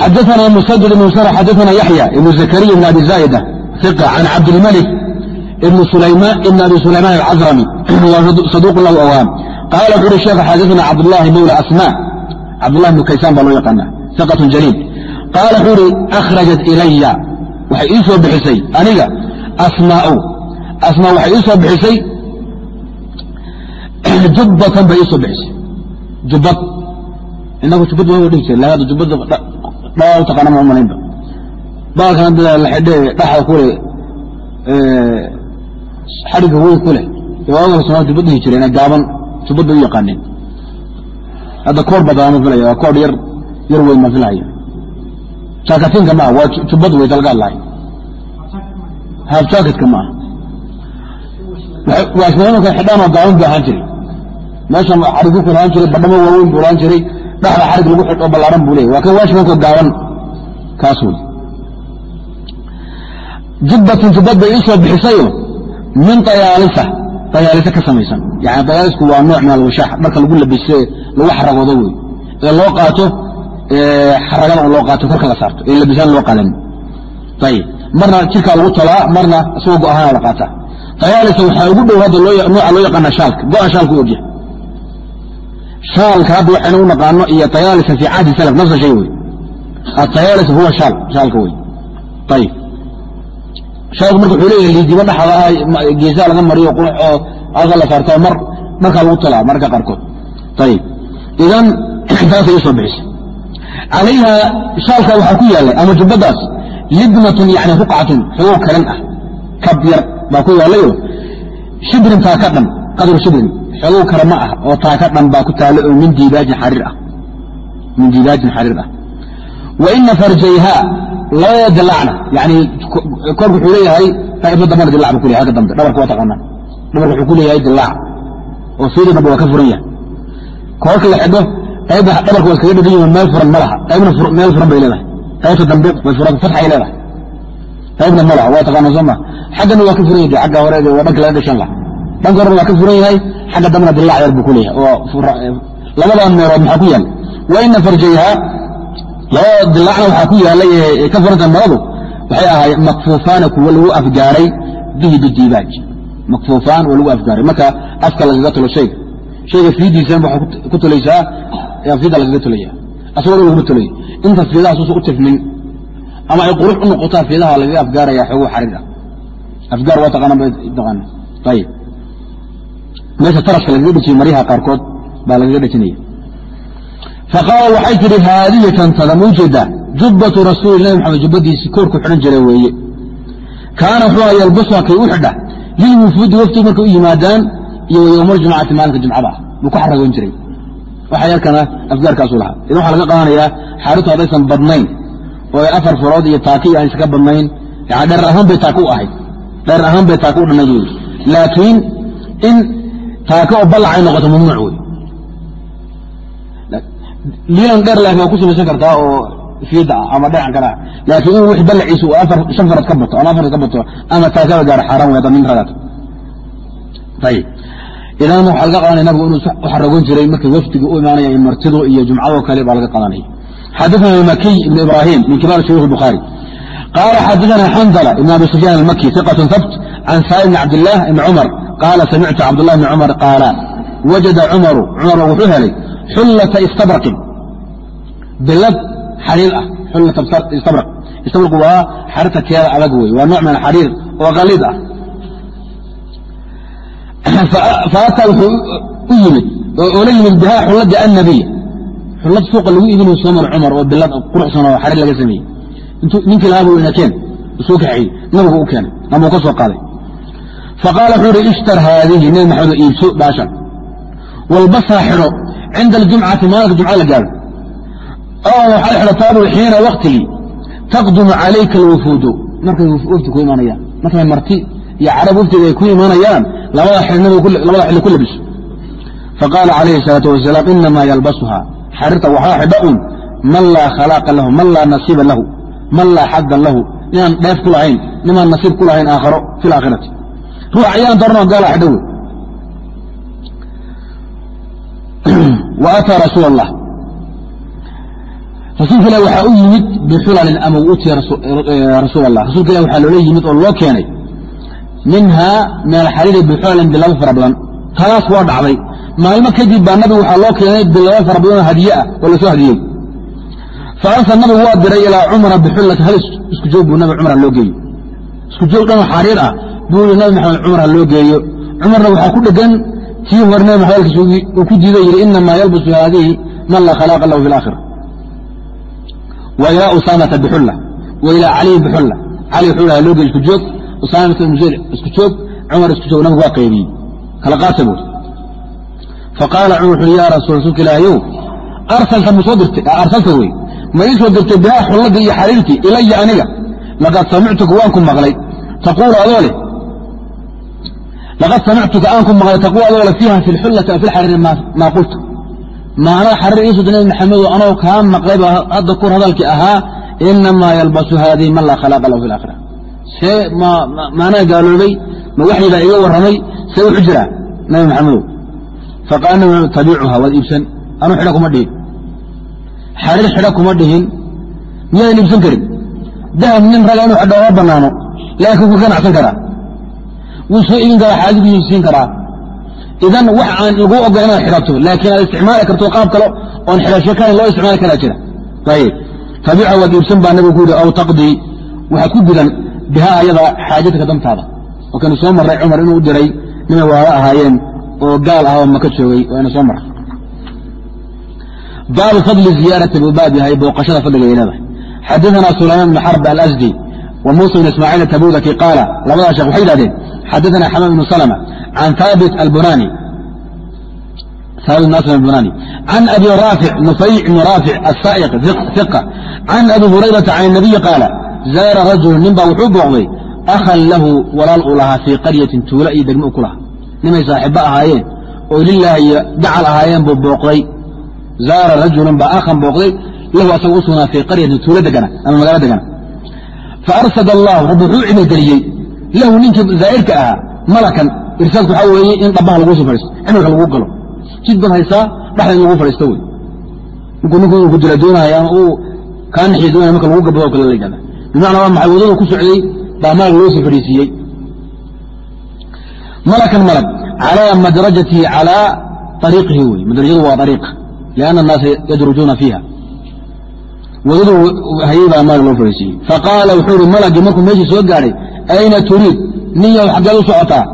xadaana musajid ibn musar xadaana yaxya ibnu zakariya ibn abi zaa'ida iqa can cabdilmalik ibn abi sulaymaan alcazrami saduuqun lahu awaam qaala wuxu uhi sheekh xadaana cabdulahi mawla asma cabdulahi ibnu kaysaan baa loo yaqaana iqatun jaliil qaala wuxuu uhi akhrajat ilaya waxay ii bixisay aniga asmaau asmaa waxay ii bixisay jubbatan bay ii soo bixisay. Jubbad inagu jubbad waa dhihi jire laada jubbada dhaa taqaana ma umalaynba baalkan la xidhe dhaxda ku leh xadhigga weyn ku leh. Waagana somaal jubbad dhihi jireen gaaban jubbad bay u yaqaaneen. Hadda koor badama filaya waa koor yar yar weyn ma filaya jaakatinka maaha waa jubbad wey dalgaad lahay. Haaf jaaketka maaha waa ismaaimka xidhaan oo gaaban bu ahaan jiray meeshan xadhiggu ku lahaan jiray badhamo waaweyn buu lahaan jiray dhaxda xarig lagu xidho ballaaran buu leeyay waa kan waashmanko gaaban. Kaas jubbatun jubbad bay ii bixisayo min dayaalisa dayaalisa ka samaysan. Yani dayaalisku waa nooc min dharka lagu labiso ee lagu xaragoodo wey ee loo qaato xaragada loo qaato korka la saarto. Ee labisaan loo qaadanin ayib marna jirkaa lagu tolaa marna isagoo go-ahaana la qaataa. Dayaalisa waxaa ugu dhow hadda nooca loo yaqaana shaalka. Go-a shaalka u ogyahay shaalka hadda waxaynu u naqaano iyo tayaalisa fi cahdi salaf nafsa shay wey atayaalisa huwa shaal shaalka wey ayib shaalku marka wuxuu leeyahay liidimo dhaxda ah geesaha laga mariyo qurux oo alka la saarto mar markaa lagu talaa mararka qaarkood ayib idan taasay ii soo bixisay calayha shaalka waxaa ku yaallay ama jubbadaas libnatun yani ruqcatun xogow kalan ah kab yar baa ku yaallayo shibrin taa ka dhan qadru shibrin xogow kale ma ah oo taa ka dhan baa ku taalla oo min diibaajin xariir ah. Ah. Wa ina farjayha labada dilacna yani korku wuxuu leeyahay qaybta dambana dilac bu leeyahay agga dambe. Dhabarka waa taqaanaa. Dhabarka wuxuu ku leeyahay dilaac oo fiida dambe waa ka furan yahay. Koorka la xidho qaybta dhabarka waa iskaga dhegan yihiin meel furan ma laha. Qaybna meel furan bay leedahay. Qaybta dambe way furan fatxay leedahay. Qaybna ma laha waa taqaana soo ma. Xaggana waa ka furan yahay xagga hore waa dhanka laga gashan laha dhanka horena waa ka furan yahay xagga dambena dilaac yar buu ku leeyahay oo labadan meelood maxaa ku yaal? Wa ina farjayha labada dilaacna waxaa ku yaalay ee ka furanta maradu waxay ahaay makfuufaana kuwa lagu afgaaray bihi bidiibaaj makfuufaan waa lagu afgaaray. Marka afka lagaga tulo shayga. Shayga fiidiisana waxaa ku tulaysaa fiida lagaga tulaya. Asagoo laguma tulay. Inta fiidaha suusa u tifmin ama ay qurux u noqotaa fiidaha lagaga afgaaraya xoogo xariir ah afgaar waa taqaana ba taqaana ayib meesha tarashka lagaga dhejiye maryaha qaarkood baa lagaga dhejinaya. Faqaala waxay tidhi haadihi tantada ma u jeedaa jubbatu rasuuli nabi maxamed jubbadiisi koorku xidhan jiray weeye. Kaana wuxuu aha yalbasuha kay u xidha. Lilwufuudi waftigu markay u yimaadaan iyo yowmaljumcati maalinka jumcada ah. Buu ku xaragoon jiray. Waxa yarkana afgaarkaasu lahaa. Idan waxaa laga qaadanayaa xaaritu haddaysan badnayn oo afar furood iyo taaki iyo aysan ka badnayn dheer ahaan bay taaki u ahayd. Dheer ahaan bay taaki u dhannayd laakiin in taaki oo ballac ay noqoto mamnuuc wey liilan dheer laakiin waa ku samaysan kartaa oo fiida ah ama dheecan kana laakiin in wix ballaciisu uu afar shan farad ka bato ama afar ka bato ama taakaba gaaro xaaraan wey hadda nin ragato ayib idan waxaa laga qadanaya nabigu inuu u xaragoon jiray markay wafdiga u imaanaya martidu iyo jumcadoo kale baa laga qadanaya xadaثana almakiy ibn ibrahim min kibaar shuyuukh الbukhaari qala xadaثana xandla ibn abi sufyan almaki ثiqaة habt can saa'ib bn cabdilah ibn cumar qaala samictu cabdالlah bn cumar qaala wajada cumaru cumar wuxuu helay xullata istabraqin bilad xariir ah xullata istabraq istabraqu waa xarirta keeda adag wey waa nooc min alxariir oo kalid ah faataa wuxuu u yimid oo la yimid bihaa xulladii annabiya xullad suuqa lagu iibinayo soo mar cumar oo bilad quruxsan oo xariir laga sameeyey ninkii lahaabuu inakeen soo kaxeeyey nabigu u keenay ama uu ka soo qaaday faqaala wuxuu uhi ishtar haadihi nebi maxamed iibso baashan walbasaa xidho cinda aljumcati maalinka jumcada la gaaro oo waxaad xidhataabu xiina waktigii taqdumu calayka alwufuudu markay wafdi ku imaanayaan markay marti iyo carab waftiga ay ku imaanayaan labada xilli ku labiso faqaala calayhi salaatu wasalaam inamaa yalbasuha xarirta waxaa xidha un man laa khalaaqa lahu man laa nasiiba lahu man laa xadda lahu ninaan dheef ku lahayn nasiib ku aakharo fi laakhirati ruux ayaan darno gaala xidha wey wa ataa rasuul allah rasuulka ilah waxaa u yimid bixulalin ama u utiya rasuul allah rasulka ilah waxaa loola yimid oo loo keenay minhaa min alxariiri bixulalin bilabo fara badan. Taas waa dhacday. Maalmo kadib baa nabigu waxaa loo keenay bilabo fara badan oo hadiye ah oo la soo hadiyey. Fa arsal nabigu waa diray ilaa cumara bixullati hal isku joog buu nabi cumar ha loo geeyo isku joog dhan oo xariir ah buu yii nabi maxamed cumar ha loo geeyo. Cumarna waxaa ku dhegan tii hore nabi maxamed alkiis uu ku diiday yidhi inamaa yalbasu haadihi man laa khalaaqa lahu fi wa ilaa usaamata bixulla wa ilaa caliyin bixulla cali wuxuu laha loo geey isku joog usaamata zayd isku joog cumar isku joog nabigu waa qaybiyey kala qaata buuri faqaala cumar wuxuu ya rasul rasuulka ilaahayow arsalta ma soo dirtay arsalta wey ma ii soo dirtay bihaa xulladii iyo xariirtii ilaya aniga laqad samictuka waan ku maqlay taquulu adoo leh laqad samictuka aan ku maqlay taquulu adoo leh fiiha fi lxullati fi lxariiri maa qulta maanaa xariir ii soo nabi maxamedo anoo kaa maqlayba hadda kur hadalkii ahaa inamaa yalbasu haadihi man laa khalaaqa lahu fi alaakhira see maanaa gaaloobay ma waxyi baa iga warramay see wuxu jiraa nabi maxamedow maxamed tabiicuha waad iibsan anuu xidha kuma dhihin xariir xidha kuma dhihin miyaadan iibsan karin dahab nin raga inuu xidho ma banaano laakiin ka ganacsan karaa wuu soo iibin karaa xaadigu siin karaa. Idan wax aan igu ogola inaad xidhato laakiin aad isticmaali karto qaab kale oon xidhasho kahayn loo isticmaali karaa jira. Ayib tabiica waad iibsan baa nabigu ku yidhi aw taqdii waxaa ku gudan bihaa ayada xaajadka dantaada. Oo kanu soo marray cumar inuu u diray nimay waala ahaayeen oo gaal ah oo maka joogay waana soo marray. Baabu fadli ziyaarati buu yahay booqashada fadliga ay leedahay. Xadaثana sulaymaan bn xarb alasdi wa muusa bn ismaaciil atabudaki qaala labadaa sheekh waxay yidhahdeen xadaثana xamaam bnu salma can haabit albunani ثابت ناصر البناني عن أبي رافع نفيع بن رافع السائق ثقة عن أبي هريرة عن النبي قال زار رجل نبا وحوب وعضي أخا له ولا لها في قرية تولئي دقم أكلها نما صاحباء هايين ولله جعل هايين ببوقضي زار رجل با أخا بوقضي له أسوسنا في قرية تولى دقنا أما مقالة دقنا faarsad allahu rabbi wuxuu cimalgeliyey lahu ninkii zaa'irka ahaa malakan irsaadku waxaa weeye in dhabaha lagu soo fadhiisto cimalka lagu galo. Jid baad haysaa dhexda in lagu fadhiisto wey ninkuu ninku ku dila doonaya ama uu kaa naxiyo doonaya marka lagu gabado kale la bimacnaa maxay wadadu ku socday? Baa malag loo soo fadhiisiiyey malakan malag calaa madrajatihi calaa ariiqihi wey madrajadu waa ariiq lianna annaasa yadrujuuna fiiha. Wadadu hayay baa malag loo fadhiisiiyey faqaala wuxuu ihi malagii markuu meeshii soo gaadhay ayna turiid ninyow xaggeed u socotaa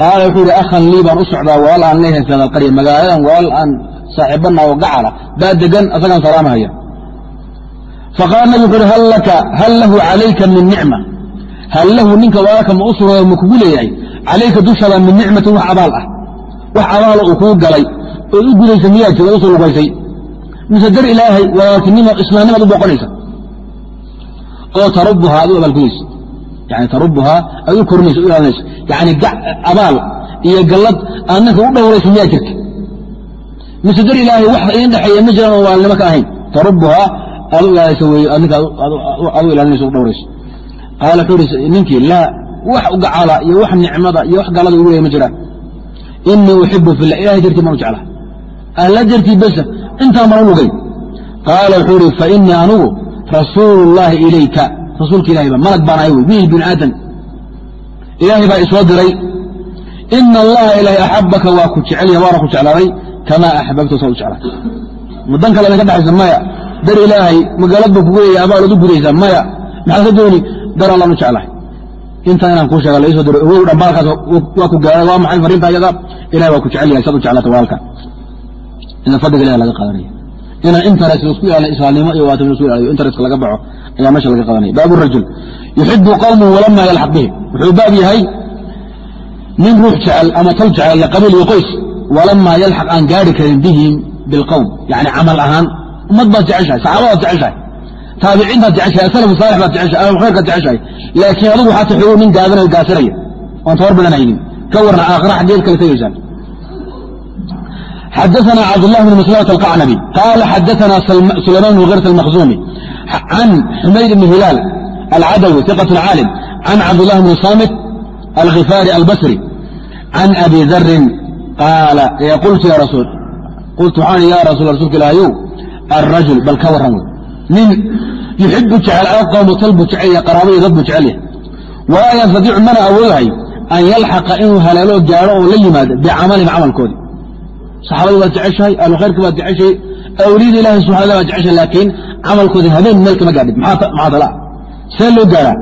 qaala wuxuu ihi akhan lii baan u socdaa waal aan leeyahay fi hada alqarya magaaladan waal aan saaxiibana oo gacala baa degan asagaan salaamahaya faqaala nabi wuxu uhi hal lahu calayka min nicma hal lahu ninka walaalka ma u sugnaayo ma kugu leeyahay calayka dushaada min nicmatin wax abaal ah wax abaala uu kuu galay ood u gudaysa miyaa jira u soo lugaysay mise dar ilaahay walaaltinimo islaamnimaad u booqonaysa oo tarubuhaa ad u abaalgudaysa yani tarubuhaa aad u korinaysa u ilaalinaysa yani abaal iyo gallad aad ninka u dhowraysa miyaa jirta mise dar ilaahay wax idin dhexeeya ma jiraan oo walaalnimo ka ahayn tarubuhaa aad u ilaalinaysa wey ninka aad u ilaalinaysa u dhowraysa qaala wuxuu ihi ninkii laa wax gacala iyo wax nicmada iyo wax gallada ugu leeya ma jiraan inii uxibu fillah ilahay dartii baan u jeclaa alla dartii besa intaan baan u lugay qaala wuxuu ihi fainii anugu rasuulu llaahi ilayka rasuulka ilahay ba malag baan ahay wey wiil bini aadam ilaahay baa isoo diray ina allaha ilaahay axabaka waa ku jecelya waana ku jeclaaday kamaa axbabta saa u jeclaa mudan kale idinka dhexaysa maya dar ilaahay magaalad kugu leeyahay abaalood u gudaysaa maya. Maxaad ka dooni? Dar allaan u jeclahay. Intaa inaan kuu sheega laisoo diro ogow dhambaalkaas waa ku gaaray waa maxay fariinta ayada ilahay waa ku jecel saad u jeclaata walaalka. Ina fadliga ilahi laga qaadanaya inaan interest isku ilaalin islaamnimo iyo waatim isku ilaaliyo interestka laga baxo ayaa meesha laga qaadanaya baabu rajul yuxibu qawmuhu walama yalxaq bihim wuxuu baab yahay nin ruux jecel ama tal jecel iyo qabiil iyo qoys walamaa yalxaq aan gaari karin bihim bilqowm yani camal ahaan ummad baad jeceshahay saxaabadaad jeceshahay taabiciintaad jeceshahay asalaf saalix baad jeceshahay ahlulkhayrkaad jeceshahay. Laakiin adigu waxaa taxogo nin gaadanayo gaasanaya oon tabar badan haynin ka warna aakhira xaggeed kale tegaysaan xadaثna cabdالlah بn mسلمة القacنبي qال xadaثna سulayman بن غيرة المkزومي عن xumayd بن هiلاal الcadوي ثقة cاalم عن cabdاللh بن صاmت الغفاrي الbصري عن أbي ذri qاal qultu ya rasuul qultu waxaan ya rasuul rasuulka ilaahayow الrajul bal ka warran wey nin yuxibu jecel alqowmu tal buu jecel yahay qaraabadii dad buu jecel yahay walaa yastadiicu mana awoodahay an yalxaqa inuu haleelo gaadho oo la yimaado bicamalihim camalkoodii saxaabadii baad jeceshahay ahlukhayrka baad jeceshahay awliyada ilahi subxana lla baad jeceshahay laakiin camalkoodii habeen meel kama gaadhid maxaa tala see loo gaaraa?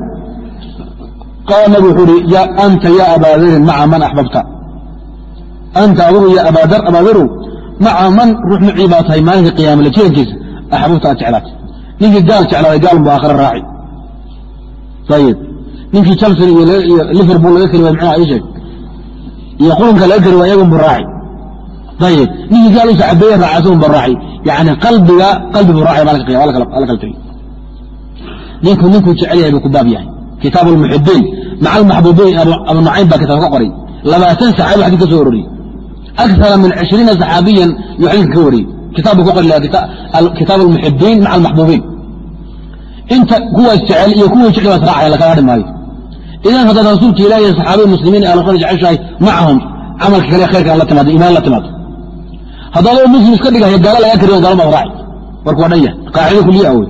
Qaala nabi wuxuu uhi anta ya abaadarin maca man axbabta? Anta adigu ya abaadar abaadarow maca man ruux macii baa tahay maalinka qiyaama la jirankiisa axbabta aad jeclaatay. Ninkii gaal jeclaaday gaal bu aakhira raaci ayib ninkii chelsea iyo liverpool laga kari waay ii sheeg iyo qurunka laga kari waay iyagun bu raaci ayib ninkii bu raaci yani qalbiga qalbi buu raacay qiyama alla kala tegi ninku ninkuu jecel yahay buu ku baab yahay kitaab almuxibiin maca almaxbuubiin abu nucaym baa kitaab ka qoray labaatan saxaabi xadii ka soo uroriyey akara min cishriina saxaabiyan yuu xadiiska ka wariyey kitaab buu ka qori kitaab almuxibiin maca almaxbuubiin inta kuwaas jecel iyo kuwii jecel baas raacaya lakala hadhi maayo idan haddaad rasuulka ilahi iyo saxaabada muslimiin ee ahlulkhayr jeceshahay macahum camalka kale khayrka la timaado iimaan la timaado haddaad oo muslim iska dhigayo gaalo laga kariyo gaalo baad raaci warku waa dhan yahay qaacido kuliya awey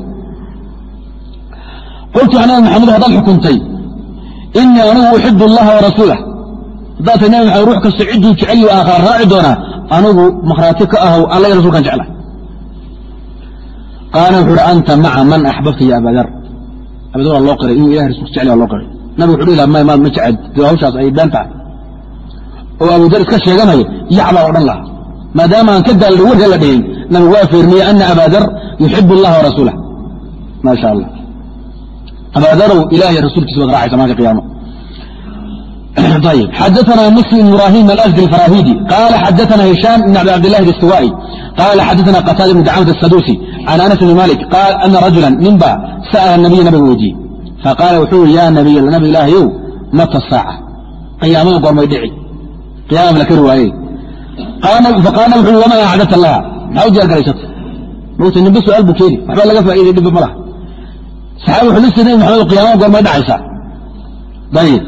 qultu ya nabi maxamed haddaad xukuntay inii anigu uxibu allaha warasuulah haddaad tahay nabi maxamed ruux kasta cidduu jecel yo aakhara raaci doonaa anigu makhraati ka ahow alla iyo rasulkan jecla qaala wuxu uhi anta maca man axbabta ya abadar abadar waa loo qiray inuu ilahi rasulka jecel waa loo qiray nabigu wuxu laha may maad ma jeced hawshaas ay been tahay oo abudar iska sheeganayo yacbaa odhan laha maadaama aan ka daalna warka la dhihin nabigu waa feermiyey ana abadar yuxibu allaha warasuulah ma sha allah abadarow ilahiy rasuulkiisa baad raacaysa maalinka qiyaama طيب xdثna مسلم بن إبراهيم الأزدي الفراهيدي قال xdثna هiشام بن عبد الله الاستوائي قال xdثna قتاaدة بن دعامة السدوسي عن أنس بن مالك قال أنa رجuلا nin ba sأل النبي nabiga weydiiyey faqاala wuxuu ui ya نبي nabi ilaahayow mata الsاacة قyaamada goormay dhici قyaama la kari waaye faqaana wuxuu wamaa acdata laha maxaa u diyaar garaysata mta nimbe suaal buu keeni waxbaa laga faa'iday dhibba ma laha saxaabi wuxuu lisii nabi maxamed qiyaamaha goormay dhacaysaa ayib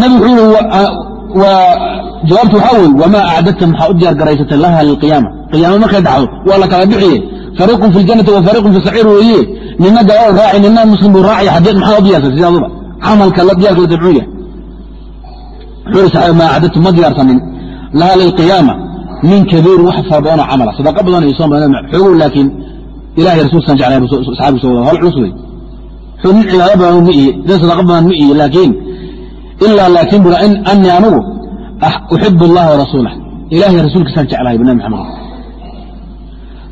nabi wuxuu yihi jawaabtu waxaa wey wamaa acdadta maxaa u diyaar garaysatay laha lilqiyaama qiyaama markay dhacdo waa la kala bixiye fariiqun fi ljannati wa fariiqun fi saciir weeye nina gaaladu raaci nina muslim buu raaci xadiiq maxaa u diyaarsan sida aduba camalka la diyarka la dabcuya wuxuu yihi saxaabi maa acdadtu ma diyaarsanin laha lilqiyaama min kabiirin wax fara badanoo camala sadaqa badan iyo soom badan xoogow laakiin ilahay rasuulsan jeclay saxaabigu soo wada hol culus wey xuu nin cibaado badan ma iye nin sadaqa badan ma iye laakiin ilaa laakiin bura anii anugu uxib allaha warasuulah ilahay rasuulkiisaan jeclahay bu nabi maxamed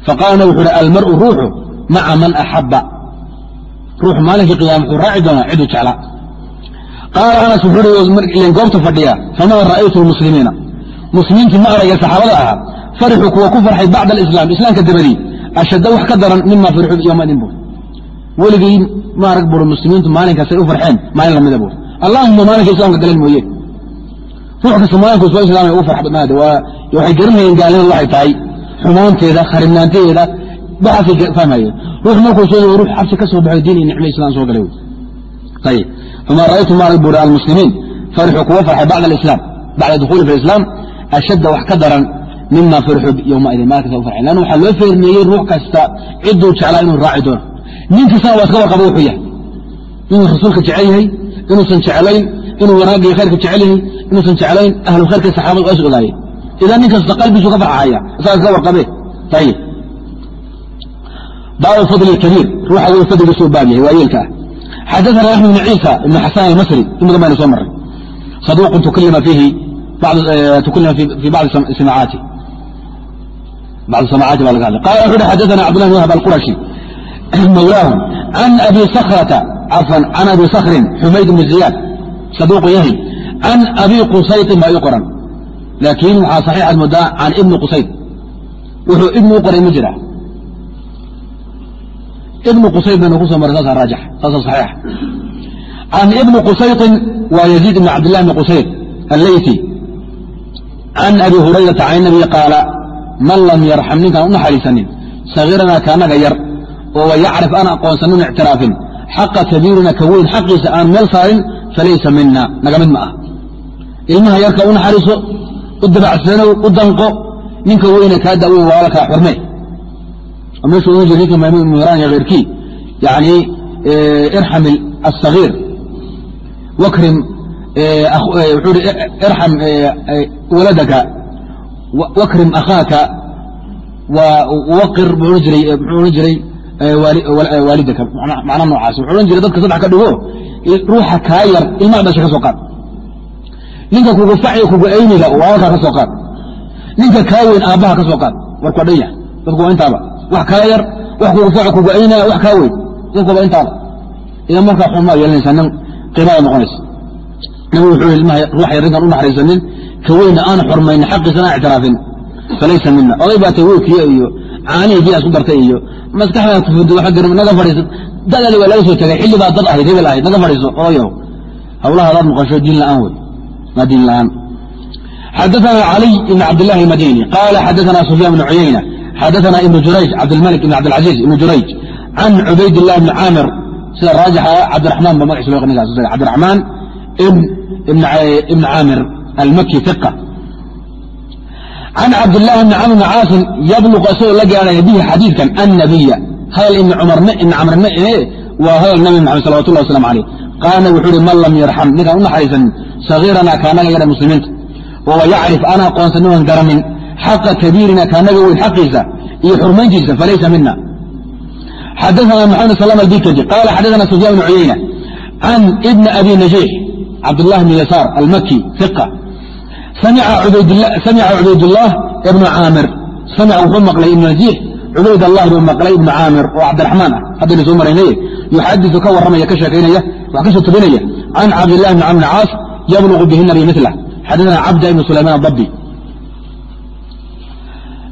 faqaala nabi wuxu uhi almar'u ruuxu maca man axabba ruuxu maalinkii qiyaama wuxuu raaci doonaa ciduu jeclaa qaala anas wuxuu ilen goobta fadhiya famaa ra'aytu lmuslimiina muslimiintii ma aragay saxaabada ahaa farixuu kuwa ku farxay bacda alislaam islaamka dabadii ashadda wax ka daran mima farixuu yowmaidin buur. Weligii ma arag buuri muslimiintu maalinkaasay u farxeen maalin lamida buur. Allahuma maalinka islamka galeen mooye. Ruux kasta maalinka soo islaamay ugu farx badnaade waxay garanayeen gaalnimadu waxay tahay xumaanteeda kharibnaantadeeda baxaasay fahmayeen ruux markuu soo ruux xabsi ka soo baxo diin iyo nicmo islam soo galay. Ayib famaa ra'aytu ma arag buuri almuslimiin farixuu kuwa farxay bacda alislaam bacda dukhuuli fi alislaam ashadda wax ka daran mima farixuu yowmaidin maalinkaasa u farxeen lanna waxaa loo feermeeyey ruux kasta cidduu jeclaa inuu raaci doono. Nin waa iska warqaba wuxuu yahay. Inuu rasuulka jecel yahay inuusan jeclayn inuu wanaagii khayrka jecel yahay inuusan jeclayn ahlu khayrka saxaabada waa is idan nin qalbiisu ka farxaya isaga iska warqabe ayib baabu fadli kabiir. Ruuxa wey fadligiisuu baab yahay waa ah. Xadaثana axmed bn ciisa ibn xasan almasri in badan soo maray saduuqun tuklima fiihi tuklima fi bacdi samacaati bacd samacaati baa laga hadlay qala wuxu uhi xadaثana cabdullah bn wahb alqurashi mawlaahu can abi sakrata cafan can abi sakrin xumayd bn ziyaad saduuqu yahay can abi qusaytin baa ii qoran laakiin waxaa saxiixaad moodaa can ibni qusayd wuxuu ibni u qoray ma jira ibnu qusayd baynu ku soo maray saasa raajix saasa saxiixa can ibni qusaytin waa yaziid ibn cabdillahi bni qusayd alleyti can abi hurayrata can nabiyi qaala man lam yarxam ninkaan u naxariisanin sagiiranaa kaanaga yar oo wayacrif aan aqoonsanin ictiraafin xaqa kabiirina ka weyn xaqiisa aan meel saarin falaysa mina naga mid ma ah ilmaha yarka u naxariiso u dabacsanow u danqo ninka weyne kaa daaweyn walaalkaa xurme oo meeshuu ohan jira ninka keyrkii yani irxam asagiir wakrim irxam waladaka wakrim akhaaka waqir buu ohan jiray ohan waalidaka macna noocaas. Wuxuu odhan jiray dadka saddex ka dhigo ruuxa kaa yar ilmaha dhasha ka soo qaad. Ninka kugu facyo kugu ayniga walaalkaa ka soo qaad. Ninka kaa weyn aabbaha ka soo qaad. Warku waa dhan yahay dadku waa intaaba. Wax kaa yar wax kugu faco kugu aynaya wax kaa weyn dadku intaaba. Idan markaa xumaa yeelanaysaa nin qiimada noqonaysa nabigu wuxuu ilmaha ruuxa yar ninkaan u naxariisanin ka weyna aan xurmaynin xaqiisana aan ictiraafin falaysa mina oday baa tay weydkiya iyo caanihii biyaa isku dartay iyo maskaxdaa kufudo waa gar naga fadhiiso dadaadi waa laga soo tegay xilli baa dad ahayd hebel ahayd naga fadhiiso odayow hawlaha hadaad noqosho diin la'aan wey waa diin la'aan xadaثana caliy ibn cabdillahi اmadini qala xadaثana sufyaan bn cuyayna xadaثana ibn jurayj cabdilmalik ibn cabdilcaziiz ibn jurayj can cubayd الlah bni caamir sida raajixa cabdiraxmaan ba magaciisa loo ninkaas cabdiraxmaan ibn caamir almaki iqa can cabdillaahi bni camr bni caasim yabluq isagoo la gaarhaya bihi xadiidkan annabiya hadal camrne ee waa hadal nabi maxamed salawatullah waslamu caleyh qaala nabi wuxuu uhi man lam yarxam ninkaan u naxariisanin sagiiranaa kaanaga yara muslimiinta. Wawa yacrif aan aqoonsanin oon garanin xaqa kabiirina kaanaga weyn xaqiisa iyo xurmayntiisa falaysa mina xadaثana maxamed salam albikadi qala xadaثana sufyaan bn cuyayna can ibni abi najiix cabdlahi bn yasaar almaki samica cubaydlah ibnu caamir samic wuxuu maqlay ibn najiix cubaydalah buu maqlay ibnu caamir oo cabdiraxmaan ah haddayna soo maraynaye yuxadiu ka warramaya ka sheekaynaya wax ka soo turinaya can cabdilahi bn camr caas yabluqu bihi nabi milah xadana cabda ibn sulaymaan dabi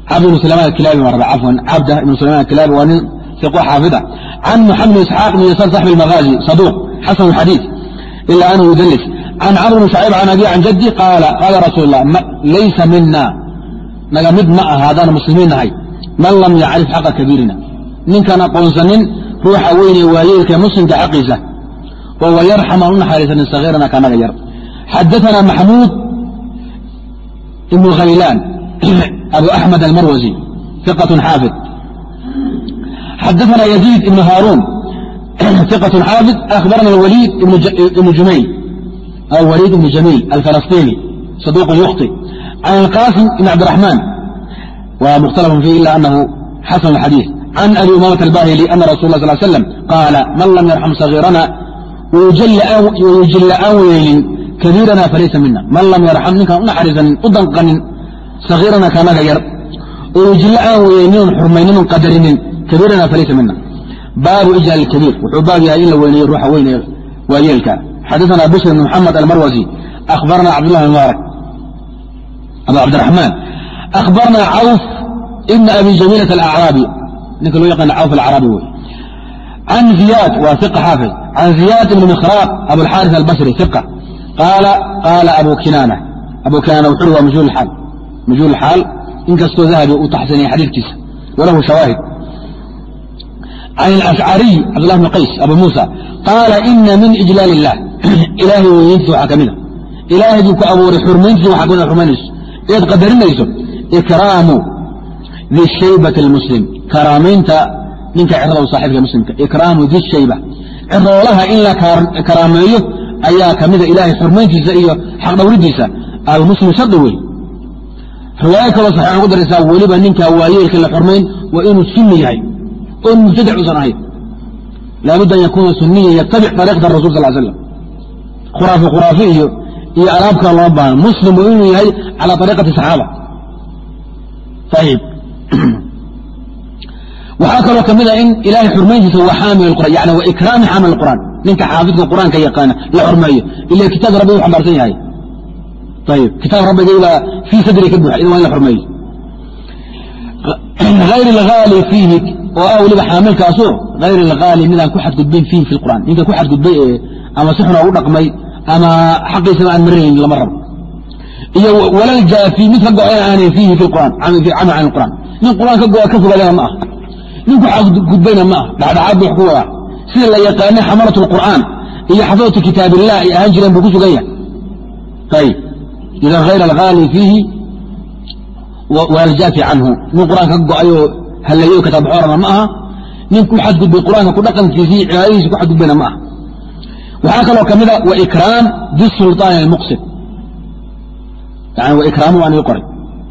cabd ibn sulayman klaabi aa afwan cabda ibn sulayman klaabi waa nin iqo xaafida. Can muxamed isxaaq bn yasaar saxbi lmaghaazi saduuq. Xasan xadiid ila anhu yudlis can camr bn sacib can abi can jaddi qaala qaala rasuul lah laysa mina naga mid ma aha haddaan muslimiin nahay man lam yacrif xaqa kabiirina ninkaan aqoonsanin ruuxa weynee waayeelka muslimka xaqiisa wahuwa yarxam aan u naxariisanin sahiirana kanaga yar xadaana maxamuud ibnu khaylaan abu axmed almarwasi iqat xaafid xadaana yaziid ibnu haaruun ثiqaة xaafid akhbarana waliid ibn jumayl waliid ibn jamiil alfalastini صaduq yukhطi can alqasim ibn cabdiraxmaan wa mukhtalaf fiih ila anahu xasan اxadiiث can abi umamata albahili ana rasul lah sl slam qaala man lam yarxam sagiirana wayujilla aan weynin kabiirana falaysa mina man lam yarxam ninkaan u naxariisanin u danqanin sagiirana kanaga yar wayujilla aan weynin oon xurmaynin oon qadarinin kabiirana falaysa mina baabu ijlaal kabiir. Wuxuu baab yahay in la weyneeyo ruuxa weyne waayeelka. Xadaثana bisr bn mxamed almarwazi akhbarna cabdullah bn mubaarak abu cabdiraxmaan akhbarna cawf ibn abi jamiilat alacraabi. Ninka loo yaqaana cawf alacraabi wey. Can ziyaad waa iqa xaafid can ziyaad ibn mikhraaq abuاlxaaris albasri iqa qaala qaala abu kinaana. Abu kinaana wuxuu waa majhuul xaal. Inkastoo dahabi uu taxsaniyay xadiidkiisa walahu shawaahid can alashcariy cabdullah bn qays abu muusa qaala ina min ijlaal illah ilaahay weynayntiisa waxaa ka mida ilaahay buu ku abuuray xurmayntiisa waxaa kamida xurmaynayso eed qadarinayso ikraamu di shaybati almuslim karaamaynta ninka cirada u saaxiibka muslimka ikraamu di shayba ciroolaha in la karaameeyo ayaa ka mida ilaahay xurmayntiisa iyo xaqdhowridiisa almuslim shardi wey riwaayo kaloo saxiixan ku daraysaa weliba ninka waayeelka la xurmayn waa inuu sunni oon mubtadac usan ahayn. Laabudda an yakuuna suniyan yatabic ariiqata rasul sal slam khuraafi khuraafi iyo iyo alaabkaa loo baahno muslim waa inuu yahay cala ariiqati saxaaba. Ayib waxaa kaloo ka mida in ilaahay xurmayntiisa waa xaamil qur'an yani waa ikraami xaamil qur'aan ninka xaafidka qur'aanka yaqaana la xurmeeyo. Ila kitaab rabbi u xambaarsan yahay. Ayib kitaab rabbigaybaa fii sadri ka buuxa waa in la xurmeeyo. Hayr alhaali fiihi oo ah weliba xaamilkaasu hayr alhaali midaan ku xadgudbayn fiihi fi lqur'an ninka ku xadgudbay ee ama si xuna ugu dhaqmay ama xaqiisaba aan maranayn lama rabo. Iyo walal jaafi mid ka go-an aanay fiihi fi qur'an cami can alqur'an nin qur'aan ka go-a ka fogaadana ma ah ninku xadgudbayna ma ah dhexdhexaad buu wax ku wadaa. Sida la yaqaanay xamalat lqur'aan iyo xafadatu kitaab ay ahaan jireen buu ku sugan yahay ayib idan hayr alhaali fiihi waljaafi canhu. Nin qur'aanka ka go'ayoo hallayo kataabxoorana ma aha nin ku xadgudbay qur'aanka ku dhaqankiisii cibaadadiisa ku xadgudbayna ma aha waxaa kaloo ka mida wa ikraam bisulطaan almuqsid yani wa ikraamu waan ii qoray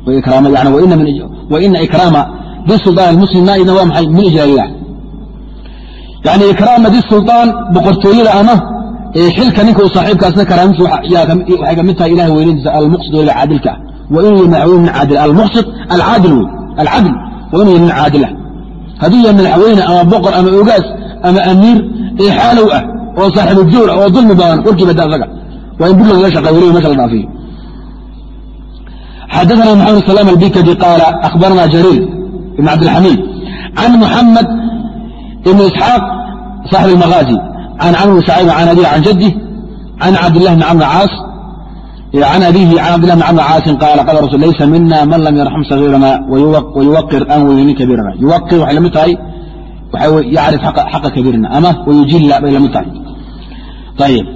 wa ikraama yani wa ina min wa ina ikraama bisulطaan almuslimna idna waa maxay min ijlaal illah yani ikraama bisulطaan boqortooyada ama xilka ninka u saaxiibkaasna karaamtiisa waxay ka mid tahay ilahay weynayntiisa almuqsid weliba caadilka ah wa inuu yahay madaxweyne min caadil almuqsid alcaadil wey alcadl walam ydin caadila ah. hadduu yaha madaxweyne ama boqor ama ogaas ama amiir ee xaalow ah oo saaxiibu joor ah oo dulmi badan warkiiba daasaga waa in bur lagaga shaqey waliba meesha la dhaafiyo xadaثna mxamed salam albikadi qaala akhbarana jariir ibn cabdilxamiid can muxamed ibn isxaaq saaxib اlmahaazi can camr bn sacib can abi can jadih can cabd ilah bn camr caas can abihi can abdillah bn camr caasin qaala qala rasul laysa mina man lam yarxam sagiirana wayuwaqir aan weynin kabiirana yuwaqir waxay la mid tahay waxa yacrif xaqa kabiirina ama wayujilla bay la mid tahay ayib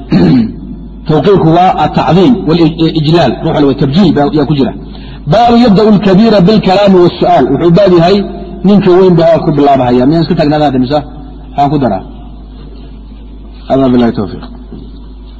tawqiirku waa atacdiim walijlaal ruux wa tabjiil yaa ku jira baabu yabda'u alkabiira bilkalaami waasu'aal wuxuu baab yahay ninka weyn ba ku bilaabahaya miyaan iska tagnaadaa misa waxaan ku daraa hada bilahi towfiiq